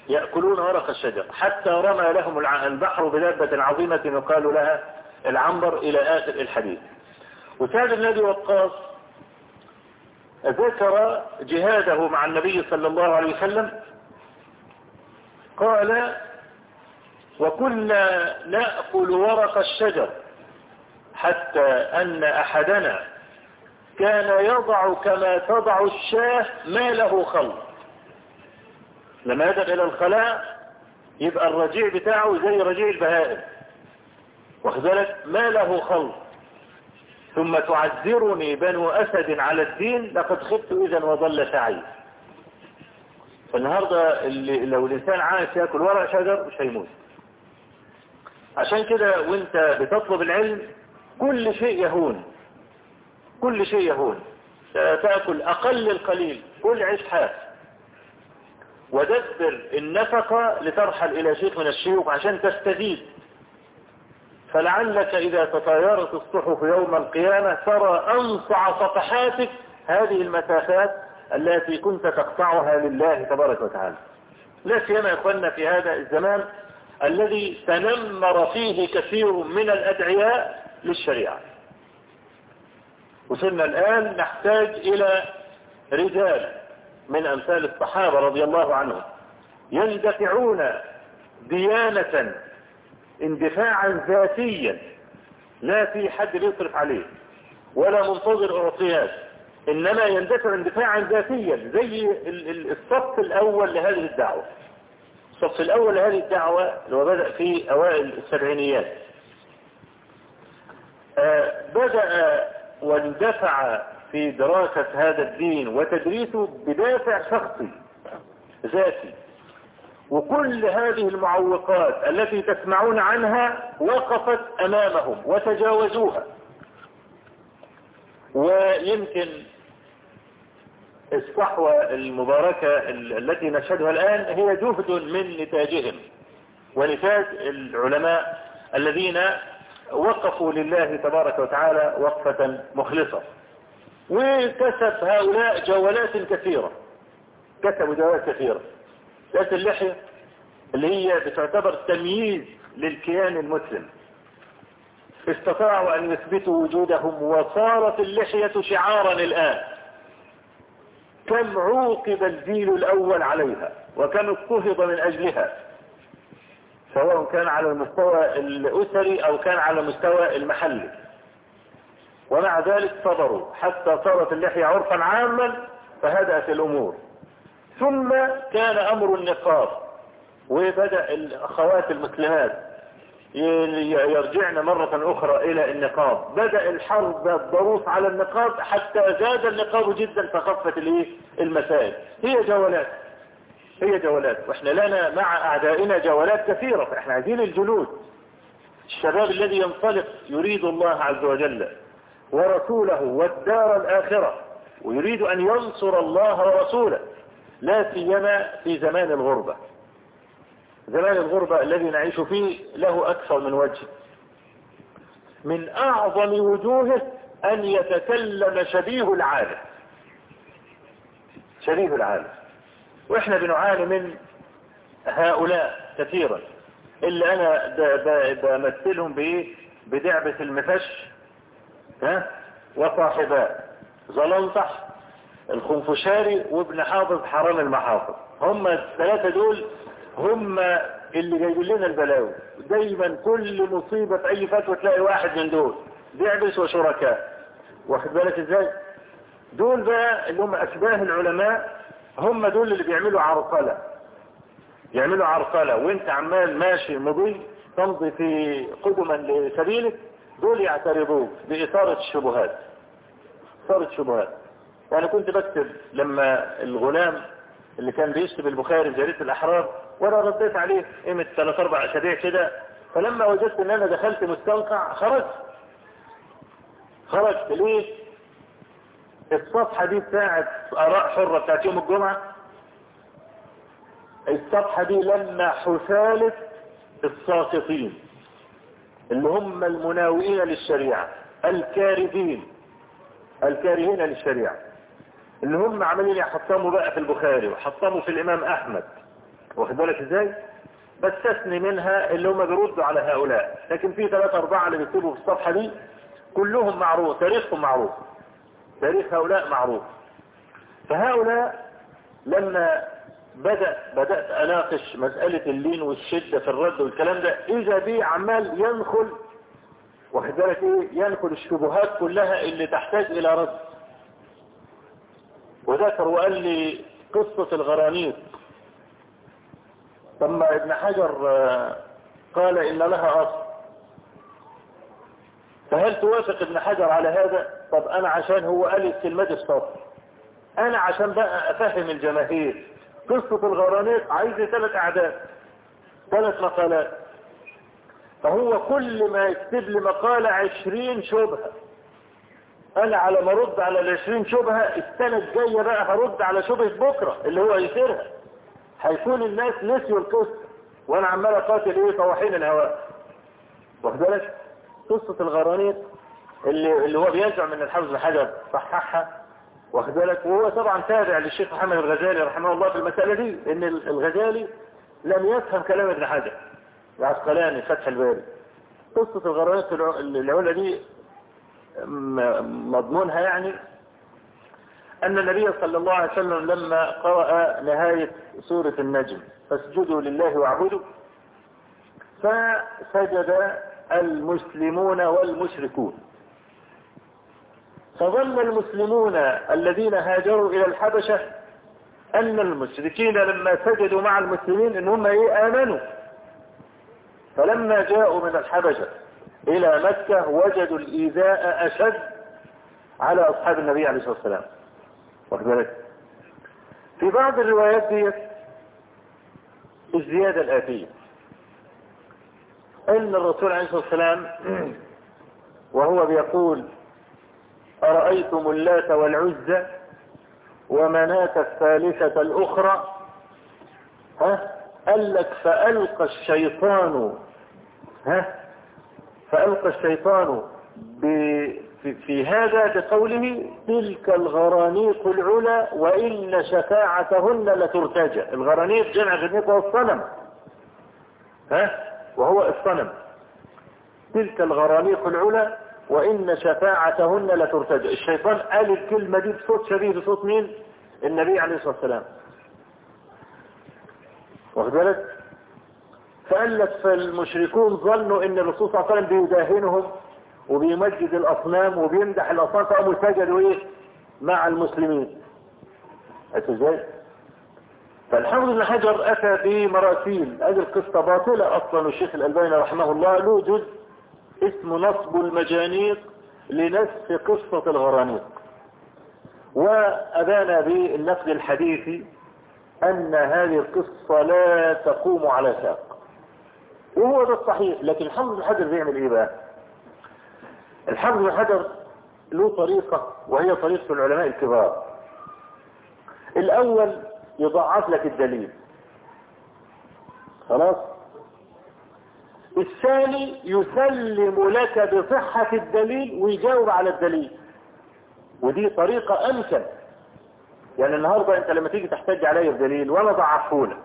يأكلون ورق الشجر. حتى رمى لهم البحر بدابة عظيمة يقال لها العنبر إلى آخر الحديث. وسعد بن أبي وقاص ذكر جهاده مع النبي صلى الله عليه وسلم قال وكنا نأكل ورق الشجر حتى أن أحدنا كان يضع كما تضع الشاه ما له خلق لما يذهب إلى الخلاء يبقى الرجيع بتاعه زي رجيع البهائم. واخد بالك ما له خلق. ثم تعذرني بنو أسد على الدين لقد خبت إذا وضل سعي فالنهاردة اللي لو الإنسان عايز يأكل ورق شجر مش هيموت. عشان كده وانت بتطلب العلم كل شيء يهون. كل شيء يهون. تأكل أقل القليل كل عيش حاف ودبر النفقة لترحل إلى شيخ من الشيوخ عشان تستفيد. فلعلك إذا تطايرت الصحف يوم القيامة ترى أنصع صفحاتك هذه المسافات التي كنت تقطعها لله تبارك وتعالى. لا سيما يا إخواننا في هذا الزمان الذي تنمر فيه كثير من الأدعياء للشريعة. وصلنا الآن نحتاج إلى رجال من أمثال الصحابة رضي الله عنهم يندفعون ديانة اندفاعا ذاتيا لا في حد بيصرف عليه ولا منتظر اعطيات انما يندفع اندفاعا ذاتيا زي الصف الأول لهذه الدعوة. الصف الأول لهذه الدعوة اللي هو بدأ في اوائل السبعينيات. بدأ واندفع في في دراسة هذا الدين وتدريسه بدافع شخصي ذاتي. وكل هذه المعوقات التي تسمعون عنها وقفت أمامهم وتجاوزوها. ويمكن الصحوة المباركة التي نشهدها الآن هي جهد من نتاجهم. ونتاج العلماء الذين وقفوا لله تبارك وتعالى وقفة مخلصة. وكسب هؤلاء جولات كثيرة. كسبوا جولات كثيرة. ذات اللحية اللي هي بتعتبر تمييز للكيان المسلم. استطاعوا أن يثبتوا وجودهم وصارت اللحية شعارا الآن. كم عوقب الجيل الأول عليها وكم اضطهد من أجلها؟ سواء كان على المستوى الأسري أو كان على المستوى المحلي. ومع ذلك صبروا حتى صارت اللحية عرفا عاما فهدأت الأمور. ثم كان أمر النقاب وبدأ الأخوات المسلمات يرجعن مرة أخرى إلى النقاب. بدأ الحرب الضروس على النقاب حتى زاد النقاب جدا فخفت المسائل. هي جولات هي جولات وإحنا لنا مع أعدائنا جولات كثيرة فإحنا عايزين الجلود. الشباب الذي ينطلق يريد الله عز وجل ورسوله والدار الآخرة ويريد أن ينصر الله ورسوله. لا سيما في زمان الغربة. زمان الغربة الذي نعيش فيه له أكثر من وجه. من أعظم وجوهه أن يتكلم شبيه العالم. شبيه العالم. وإحنا بنعاني من هؤلاء كثيرا. اللي أنا بمثلهم بإيه بدعبة المفش ها؟ وصاحباه زلنطح الخنفشاري وابن حافظ حرام المحافظ. هم الثلاثة دول هم اللي جايبين لنا البلاوي. دايما كل مصيبة في أي فتوى تلاقي واحد من دول. بيعبس وشركاء. واخد بالك إزاي؟ دول بقى اللي هم أشباه العلماء هم دول اللي بيعملوا عرقلة. يعملوا عرقلة. وانت عمال ماشي مضي تمضي في قدما لسبيلك دول يعترضوك بإثارة الشبهات. إثارة الشبهات. وأنا كنت بكتب لما الغلام اللي كان بيكتب البخاري في جريدة الأحرار وأنا رديت عليه قيمة ثلاث أربع أسابيع كده. فلما وجدت إن أنا دخلت مستنقع خرجت. خرجت ليه؟ الصفحة دي بتاعت آراء حرة بتاعت يوم الجمعة. الصفحة دي لما حثالة الساقطين اللي هم المناوئين للشريعة الكارثين الكارهين للشريعة. اللي هم عمالين يحطموا بقى في البخاري وحطموا في الإمام أحمد. واخد بالك إزاي؟ بستثني منها اللي هم بيردوا على هؤلاء. لكن في ثلاثة أربعة اللي بيكتبوا في الصفحة دي كلهم معروف تاريخهم معروف. تاريخ هؤلاء معروف. فهؤلاء لما بدأ بدأت أناقش مسألة اللين والشدة في الرد والكلام ده إذا بي عمال ينخل واخد بالك إيه؟ ينخل الشبهات كلها اللي تحتاج إلى رد. وذكر وقال لي قصة الغرانيق ثم ابن حجر قال إن لها أصل. فهل توافق ابن حجر على هذا؟ طب أنا عشان هو قال الكلمات السطر أنا عشان بقى أفهم الجماهير. قصة الغرانيق عايز ثلاث أعداد ثلاث مقالات. فهو كل ما يكتب لي مقالة عشرين شبهة. أنا على ما أرد على العشرين شبهة السنة الجاية بقى هرد على شبهة بكرة اللي هو يثيرها. هيكون الناس نسيوا القصة وأنا عمال أقاتل إيه؟ طواحين الهواء. واخد بالك؟ قصة الغرانيق اللي, اللي هو بيزعم ان الحافظ الحجر صححها. واخد بالك؟ وهو طبعا تابع للشيخ محمد الغزالي رحمه الله في المسألة دي إن الغزالي لم يفهم كلام ابن حجر. العسقلاني فتح الباري. قصة الغرانيق العلا دي مضمونها يعني أن النبي صلى الله عليه وسلم لما قرأ نهاية سورة النجم فاسجدوا لله واعبدوا فسجد المسلمون والمشركون. فظن المسلمون الذين هاجروا إلى الحبشة أن المشركين لما سجدوا مع المسلمين إن هم إيه آمنوا. فلما جاءوا من الحبشة إلى مكة وجدوا الإيذاء أشد على أصحاب النبي عليه الصلاة والسلام. واخد بالك؟ في بعض الروايات ديت الزيادة الآتية. أن الرسول عليه الصلاة والسلام وهو بيقول أرأيتم اللات والعزى ومناة الثالثة الأخرى؟ ها؟ قال لك فألقى الشيطان. ها؟ فألقى الشيطان في, هذا بقوله تلك الغرانيق العلا وإن شفاعتهن لترتجى. الغرانيق جمع غرنيق والصنم. ها؟ وهو الصنم. تلك الغرانيق العلا وإن شفاعتهن لترتجى. الشيطان قال الكلمة دي بصوت شبيه بصوت مين؟ النبي عليه الصلاة والسلام. واخد بالك؟ فقال لك فالمشركون ظنوا إن الرسول صلى الله عليه وسلم بيداهنهم وبيمجد الأصنام وبيمدح الأصنام فقاموا سجدوا إيه؟ مع المسلمين. إزاي؟ فالحافظ بن حجر أتى بمراسيل. هذه القصة باطلة أصلا والشيخ الألباني رحمه الله له جزء اسمه نصب المجانيق لنسف قصة الغرانيق. وابان بالنقد الحديثي أن هذه القصة لا تقوم على ساق. وهو ده الصحيح لكن الحافظ بن حجر بيعمل إيه بقى؟ الحافظ بن حجر له طريقة وهي طريقة العلماء الكبار. الأول يضعف لك الدليل. خلاص؟ الثاني يسلم لك بصحة الدليل ويجاوب على الدليل. ودي طريقة أمكن. يعني النهاردة أنت لما تيجي تحتاج علي بدليل وأنا ضعفه لك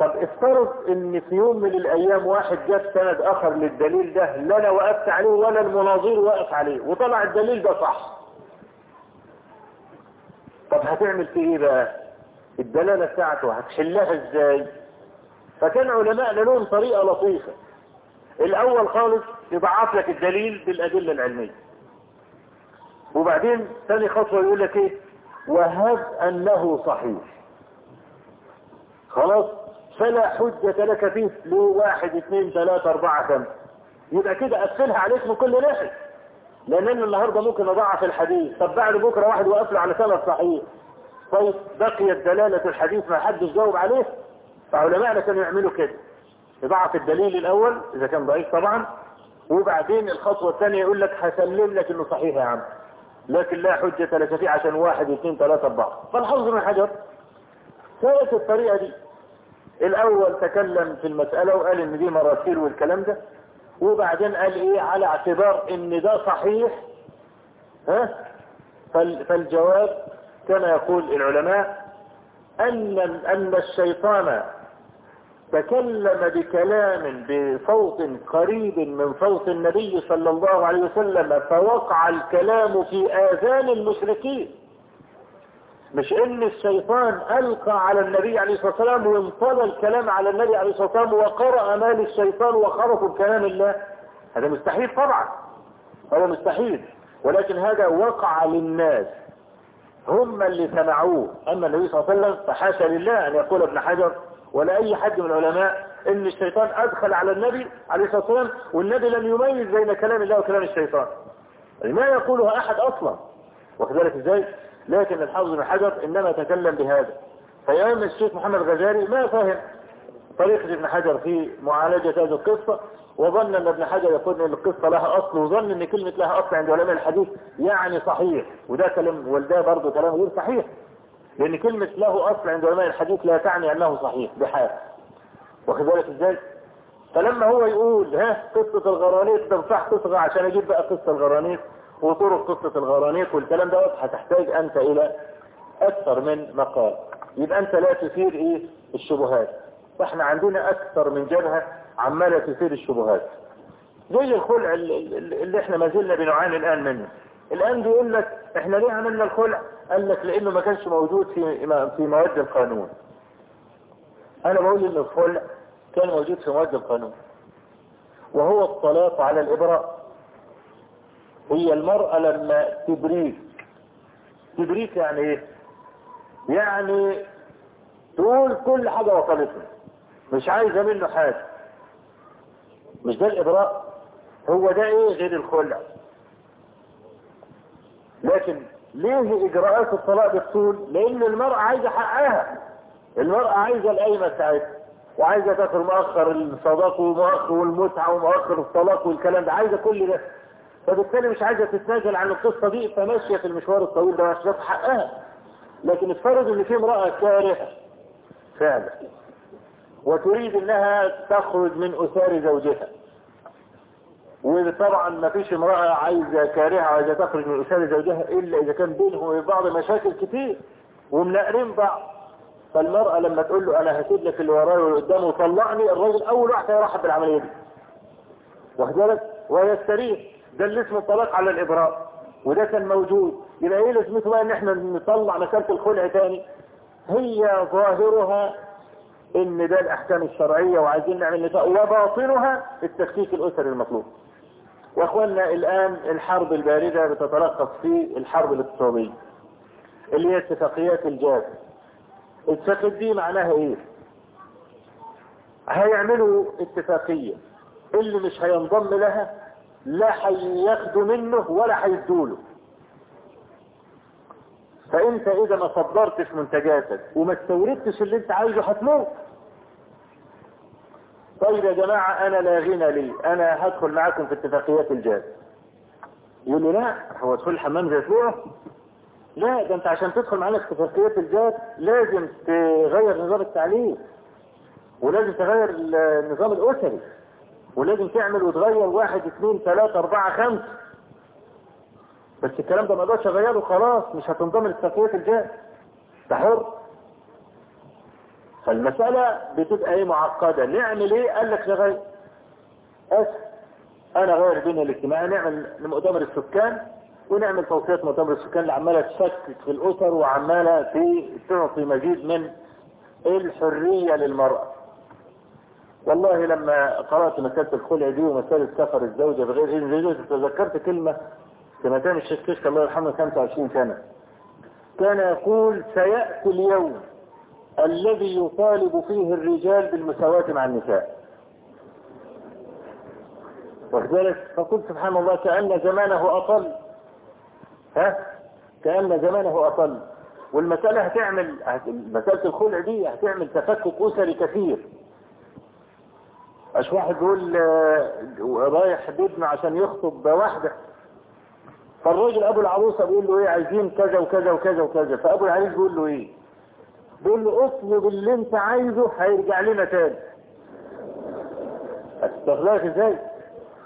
طب افترض إن في يوم من الأيام واحد جاب سند آخر للدليل ده لا أنا وقفت عليه ولا المناظير وقف عليه وطلع الدليل ده صح. طب هتعمل فيه إيه بقى؟ الدلالة بتاعته هتحلها إزاي؟ فكان علماءنا لهم طريقة لطيفة. الأول خالص يضعف لك الدليل بالأدلة العلمية. وبعدين ثاني خطوة يقول لك إيه؟ وهب أنه صحيح. خلاص؟ فلا حجة لك فيه له واحد اثنين ثلاثة أربعة خمسة يبقى كده قفلها عليك من كل ناحية لأن أنا النهاردة ممكن أضعف الحديث. طب بعد بكرة واحد وقف له على سند صحيح. طيب بقيت دلالة الحديث ما حدش جاوب عليه؟ فعلماءنا كانوا يعملوا كده. يضعف الدليل الأول إذا كان ضعيف طبعا. وبعدين الخطوة الثانية يقول لك هسلم لك إنه صحيح يا عم. لكن لا حجة لك فيه عشان واحد اثنين ثلاثة أربعة. فالحفظ من حجر كانت الطريقة دي؟ الأول تكلم في المسألة وقال إن دي مراسيل والكلام ده وبعدين قال إيه؟ على اعتبار إن ده صحيح. ها؟ فالجواب كما يقول العلماء أن أن الشيطان تكلم بكلام بصوت قريب من صوت النبي صلى الله عليه وسلم فوقع الكلام في آذان المشركين. مش إن الشيطان ألقى على النبي عليه الصلاة والسلام وانطلى الكلام على النبي عليه الصلاة والسلام وقرأ مال الشيطان وخرقوا بكلام الله. هذا مستحيل طبعا. هذا مستحيل. ولكن هذا وقع للناس. هم اللي سمعوه. أما النبي صلى الله عليه وسلم فحاشا لله أن يقول ابن حجر ولا اي حد من العلماء إن الشيطان أدخل على النبي عليه الصلاة والسلام والنبي لم يميز بين كلام الله وكلام الشيطان. ما يقولها أحد أصلا. وكذلك إزاي؟ لكن الحافظ بن حجر إنما تكلم بهذا. فيام الشيخ محمد غزالي ما فهم طريقة ابن حجر في معالجة هذه القصة وظن أن ابن حجر يقول إن القصة لها أصل وظن إن كلمة لها أصل عند علماء الحديث يعني صحيح. وده كلام والده برضه كلام غير صحيح. لأن كلمة له أصل عند علماء الحديث لا تعني أنه صحيح بحال واخد بالك إزاي؟ فلما هو يقول ها قصة الغرانيق ده صح تصغى عشان أجيب بقى قصة الغرانيق وطرق قصة الغرانيق والكلام دوت هتحتاج أنت إلى أكثر من مقال. يبقى أنت لا تثير إيه؟ الشبهات. فاحنا عندنا أكثر من جبهة عمالة تثير الشبهات. زي الخلع اللي إحنا ما زلنا بنعاني الآن منه. الآن بيقول لك إحنا ليه عملنا الخلع؟ قال لك لأنه ما كانش موجود في في مواد القانون. أنا بقول إن الخلع كان موجود في مواد القانون. وهو الطلاق على الإبراء. هي المرأة لما تبريك. تبريك يعني إيه؟ يعني تقول كل حاجة وصلتنا مش عايزة منه حاجة. مش ده الإبراء؟ هو ده إيه غير الخلع؟ لكن ليه إجراءات الطلاق بالطول لأن المرأة عايزة حقها. المرأة عايزة القايمة بتاعتها. وعايزة تاخد مؤخر الصداق ومؤخر والمتعة ومؤخر الطلاق والكلام ده. عايزة كل ده. فبالتالي مش عايزة تتنازل عن القصة دي فماشية في المشوار الطويل ده عشان حقها. لكن افترض إن في امرأة كارهة فعلا وتريد إنها تخرج من أثار زوجها وطبعا ما فيش امرأة عايزة كارهة عايزة تخرج من أثار زوجها إلا إذا كان بينهم وبين بعض مشاكل كتير ومنقرين بعض. فالمرأة لما تقول له أنا هسيب لك اللي ورايا واللي قدامي وطلعني الراجل أول واحد هيرحب بالعملية دي. واخد بالك؟ ويستريح ده اللي اسمه الطلاق على الإبراء وده كان موجود. يبقى إيه لازمته بقى إن إحنا نطلع مسألة الخلع تاني؟ هي ظاهرها إن ده الأحكام الشرعية وعايزين نعمل نساء وباطنها التفكيك الأسري المطلوب. وأخواننا الآن الحرب الباردة بتتلخص في الحرب الاقتصادية اللي هي اتفاقيات الجاز. الاتفاقيات دي معناها إيه؟ هيعملوا اتفاقية اللي مش هينضم لها لا هياخدوا منه ولا هيدوله فأنت إذا ما صدرتش منتجاتك وما استوردتش اللي أنت عايزه هتموت. طيب يا جماعة أنا لا غنى لي. أنا هدخل معاكم في اتفاقيات الجات يقول لا هو تدخل الحمام زي فوق لا ده أنت عشان تدخل معانا في اتفاقيات الجات لازم تغير نظام التعليم ولازم تغير النظام الأسري. ولازم تعمل وتغير واحد اثنين ثلاثة اربعة خمسة. بس الكلام ده ما أقدرش أغيره خلاص مش هتنضم لاتفاقيات الجاز ده حر. فالمسألة بتبقى إيه معقدة؟ نعمل إيه؟ قال لك نغير. اسف أنا غير البنية الاجتماعية نعمل مؤتمر السكان ونعمل توصيات مؤتمر السكان اللي عمالة تشكك في الأسر وعمالة في تعطي مزيد من الحرية للمرأة. والله لما قرأت مسألة الخلع دي ومسألة سفر الزوجة بغير إذن زوجة تذكرت كلمة سمعتها من الشيخ كشك الله يرحمه 25 سنة. كان يقول سيأتي اليوم الذي يطالب فيه الرجال بالمساواة مع النساء. وذلك فقلت سبحان الله كأن زمانه أطل ها؟ كأن زمانه أطل والمسألة هتعمل مسألة الخلع دي هتعمل تفكك أسري كثير. اش واحد بيقول رايح بابنه عشان يخطب واحدة فالراجل أبو العروسة بيقول له إيه عايزين كذا وكذا وكذا وكذا. فأبو العريس بيقول له إيه؟ بيقول له اطلب اللي أنت عايزه هيرجع لنا تاني. هتستغلها إزاي؟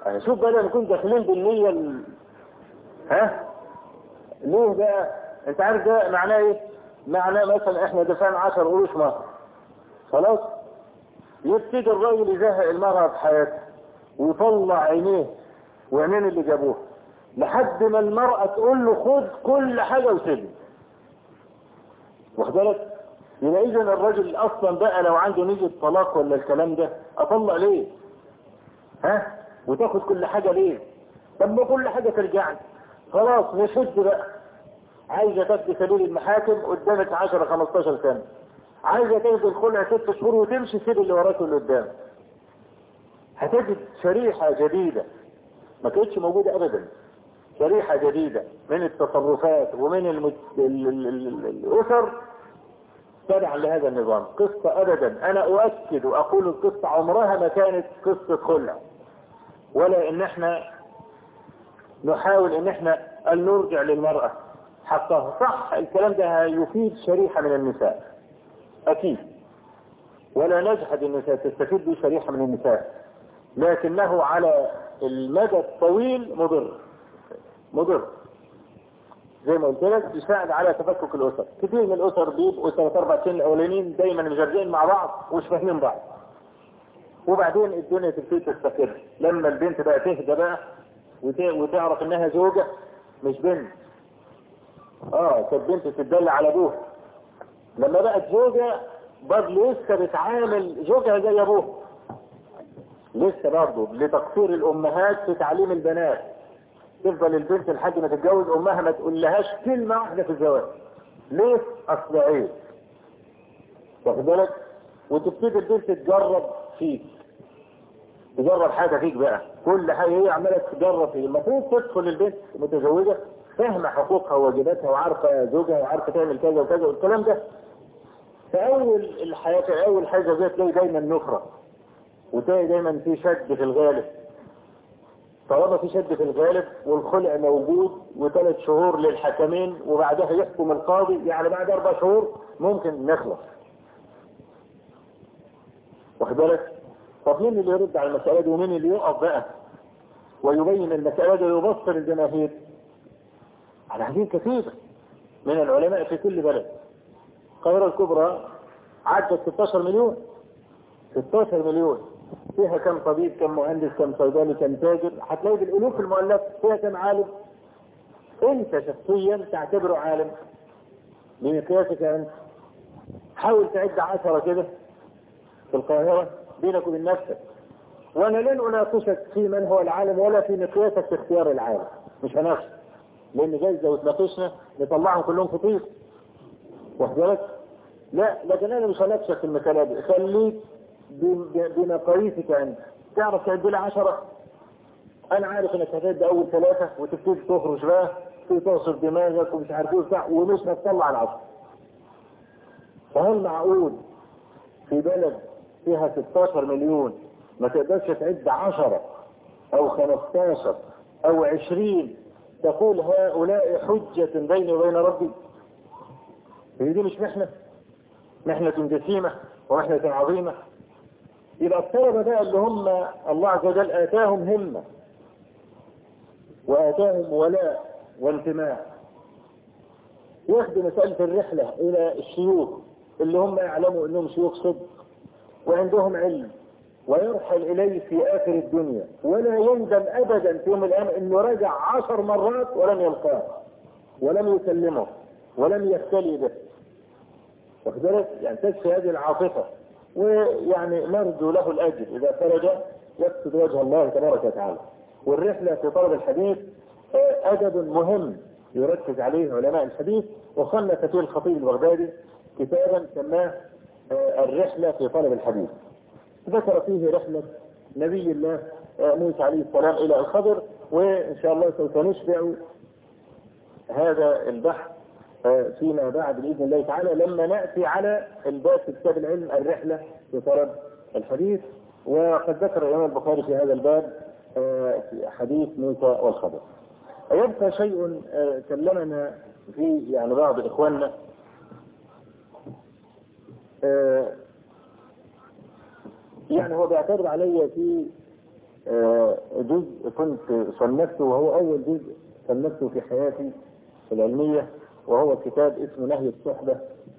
أنا شوف بقى نكون داخلين بالنية ال... ها؟ ليه بقى؟ أنت عارف ده معناه إيه؟ معناه مثلا إحنا دفعنا 10 قروش مصر خلاص؟ يبتدي الراجل يزهق المرأة في حياته ويطلع عينيه وعينين اللي جابوها لحد ما المرأة تقول له خد كل حاجة وسيبني. واخد بالك؟ يبقى اذا الراجل أصلا بقى لو عنده نية طلاق ولا الكلام ده اطلق ليه؟ ها؟ وتاخد كل حاجة ليه؟ طب ما كل حاجة ترجع لي خلاص نشد بقى. عايزة تاخد سبيل المحاكم قدامك 10 15 سنة. عايزة تاخد الخلع ست شهور وتمشي سيب اللي وراك واللي قدام. هتجد شريحة جديدة. ما كانتش موجودة ابدا. شريحة جديدة من التصرفات ومن المت... ال... ال... ال... الأسر. تبعا لهذا النظام. قصة ابدا. أنا أؤكد وأقول القصة عمرها ما كانت قصة خلع. ولا إن إحنا نحاول إن إحنا نرجع للمرأة حقها. صح الكلام ده يفيد شريحة من النساء. أكيد. ولا نجحد النساء تستفيد به شريحة من النساء. لكنه على المدى الطويل مضر. مضر. زي ما قلت لك يساعد على تفكك الأسر. كثير من الأسر بيبقوا ثلاث أربع سنين الأولانيين دايما مجرجين مع بعض ومش فاهمين بعض. وبعدين الدنيا تبتدي تستقر. لما البنت بقى تهدى بقى وتعرف إنها زوجة مش بنت. آه كانت بنت تدل على أبوها. لما بقت زوجة برضه لسه بتعامل زوجها زي أبوها. لسه برضه لتقصير الأمهات في تعليم البنات. تفضل البنت لحد ما تتجوز أمها ما تقولهاش كلمة واحدة في الزواج. ليه أصل عيب واخد بالك؟ وتبتدي البنت تجرب فيك. تجرب حاجة فيك بقى. كل حاجة هي عمالة تجرب فيك. المفروض تدخل البنت متزوجة فاهمة حقوقها وواجباتها وعارفة زوجها وعارفة تعمل كذا وكذا والكلام ده. فأول الحياة أول حاجة زي تلاقي دايما نفرة وتلاقي دايما في شد في الغالب. طالما في شد في الغالب والخلع موجود وثلاث شهور للحكمين وبعدها يحكم القاضي يعني بعد أربع شهور ممكن نخلص. واخد بالك؟ طب مين اللي يرد على المسألة دي ومين اللي يقف بقى؟ ويبين المسألة دي ويبصر الجماهير. على هذه كثير من العلماء في كل بلد. القاهرة الكبرى عدت 16 مليون. 16 مليون. فيها كم طبيب كم مهندس كم صيدلي كم تاجر. هتلاقي بالألوف المؤلف فيها كم عالم. انت شخصيا تعتبره عالم. بمقياسك أنت. حاول تعد عشرة كده في القاهرة بينك وبين نفسك. وأنا لن أناقشك في من هو العالم ولا في مقياسك في اختيار العالم. مش هناقش. لأن جايز لو اتناقشنا نطلعهم كلهم فطير واخد بالك؟ لا لكن أنا مش هناقشك في المسألة دي خليك بمقاييسك أنت. تعرف تعد لي عشرة. أنا عارف إنك هتعد أول ثلاثة وتبتدي تخرج بقى تبتدي تعصر دماغك ومش عارف إيه وبتاع ومش هتطلع العشرة فهل معقول في بلد فيها 16 مليون ما تقدرش تعد 10 أو 15 أو 20 تقول هؤلاء حجة بيني وبين ربي. هي دي مش محنة محنة جسيمة ومحنة عظيمة. يبقى الطلبة بقى اللي هم الله عز وجل آتاهم همة وآتاهم ولاء وانتماء. ياخدوا مسألة الرحلة إلى الشيوخ اللي هم يعلموا إنهم شيوخ صدق وعندهم علم ويرحل إليه في آخر الدنيا. ولا يندم ابدا في يوم القيامة إنه رجع عشر مرات ولم يلقاه ولم يكلمه ولم يختلي به. واخد بالك؟ يعني تكفي هذه العاطفة. ويعني نرجو له الأجر إذا خرج يقصد وجه الله تبارك وتعالى. والرحلة في طلب الحديث أدب مهم يركز عليه علماء الحديث. وصنف فيه الخطيب البغدادي كتابا سماه الرحلة في طلب الحديث. ذكر فيه رحلة نبي الله موسى عليه السلام إلى الخضر. وإن شاء الله سوف نشبع هذا البحث فيما بعد بإذن الله تعالى لما نأتي على الباب في كتاب العلم الرحلة في طلب الحديث. وقد ذكر الإمام البخاري في هذا الباب حديث موسى والخضر. يبقى شيء كلمنا فيه يعني بعض إخواننا يعني هو بيعترض علي في جزء كنت صنفته وهو أول جزء صنفته في حياتي العلمية. وهو كتاب اسمه نهي الصحبة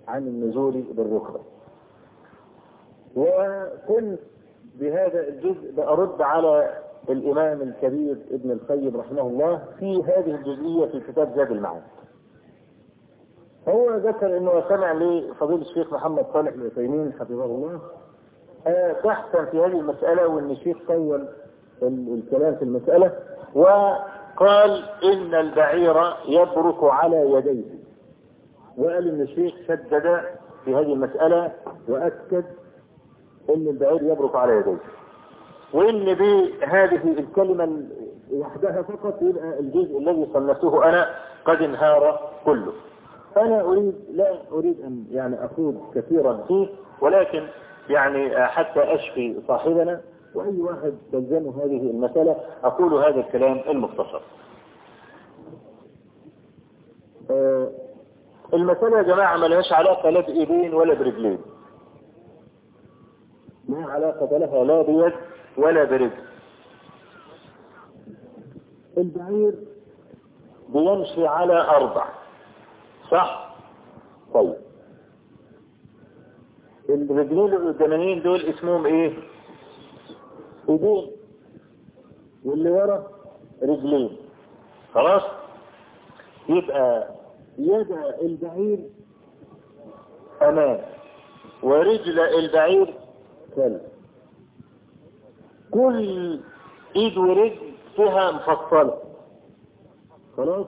عن النزول بالركبة. وكنت بهذا الجزء بأرد على الإمام الكبير ابن القيم رحمه الله في هذه الجزئية في كتاب زاد المعاد. هو ذكر إنه سمع لفضيل الشيخ محمد صالح العثيمين حفظه الله بحثا في هذه المسألة وإن الشيخ طول الكلام في المسألة وقال إن البعير يبرك على يديه. وقال إن الشيخ شدد في هذه المسألة وأكد إن البعير يبرك على يديه. وإن بهذه الكلمة وحدها فقط يبقى الجزء الذي صنفته أنا قد انهار كله. فأنا أريد لا أريد أن يعني أخوض كثيرا فيه ولكن يعني حتى أشفي صاحبنا وأي واحد تلزمه هذه المسألة أقول هذا الكلام المختصر آه المسألة يا جماعة ما لهاش علاقة لا بإيدين ولا برجلين. ما علاقة لها لا بيد ولا برجل. البعير بيمشي على أربع. صح؟ طيب. الرجلين القدامانيين دول اسمهم إيه؟ إيدين. واللي ورا رجلين. خلاص؟ يبقى يد البعير أمام ورجل البعير خلف كل إيد ورجل فيها مفصلة. خلاص؟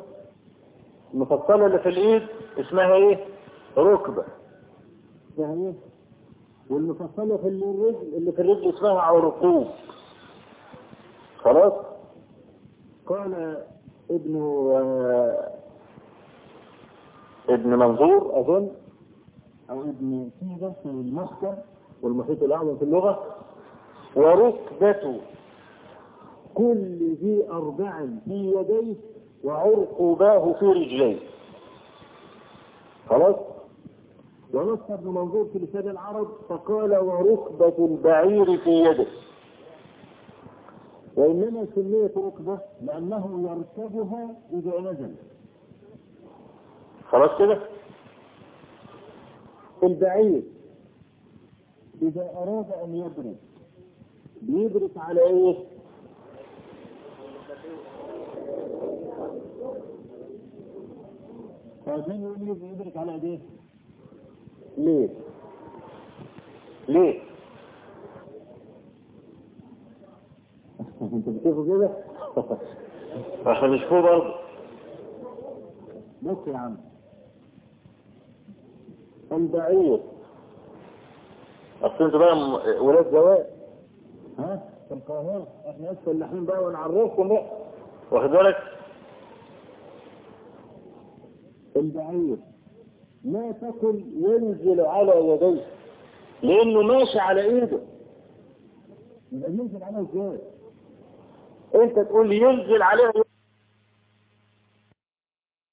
المفصلة اللي في الإيد اسمها إيه؟ ركبة. اسمها إيه والمفصلة في الرجل اللي في الرجل اسمها عرقوب خلاص؟ قال ابن ابن منظور أظن. أو ابن سيدة في المحكم. والمحيط الأعظم في اللغة. وركبة كل ذي أربع في يديه وعرقباه في رجليه. خلاص؟ ونص ابن منظور في لسان العرب فقال وركبة البعير في يده. وإنما سميت ركبة لأنه يركبها إذا نزل. خلاص كده؟ البعير. إذا أراد أن يبرد بيدرس على إيه؟ فعشان يقول يدرك على ايديه ليه؟ ليه؟ أنت بتشوفه كده؟ عشان مش فوق برضه. بص يا عم. البعير أصل أنتوا بقى ولاد زواج ها؟ في القاهرة إحنا لسه فلاحين بقى ونعرفكم بقى واخد بالك؟ البعير لا تقل ينزل على يديه. لأنه ماشي على إيده. يبقى ينزل على إزاي؟ أنت تقول لي ينزل عليها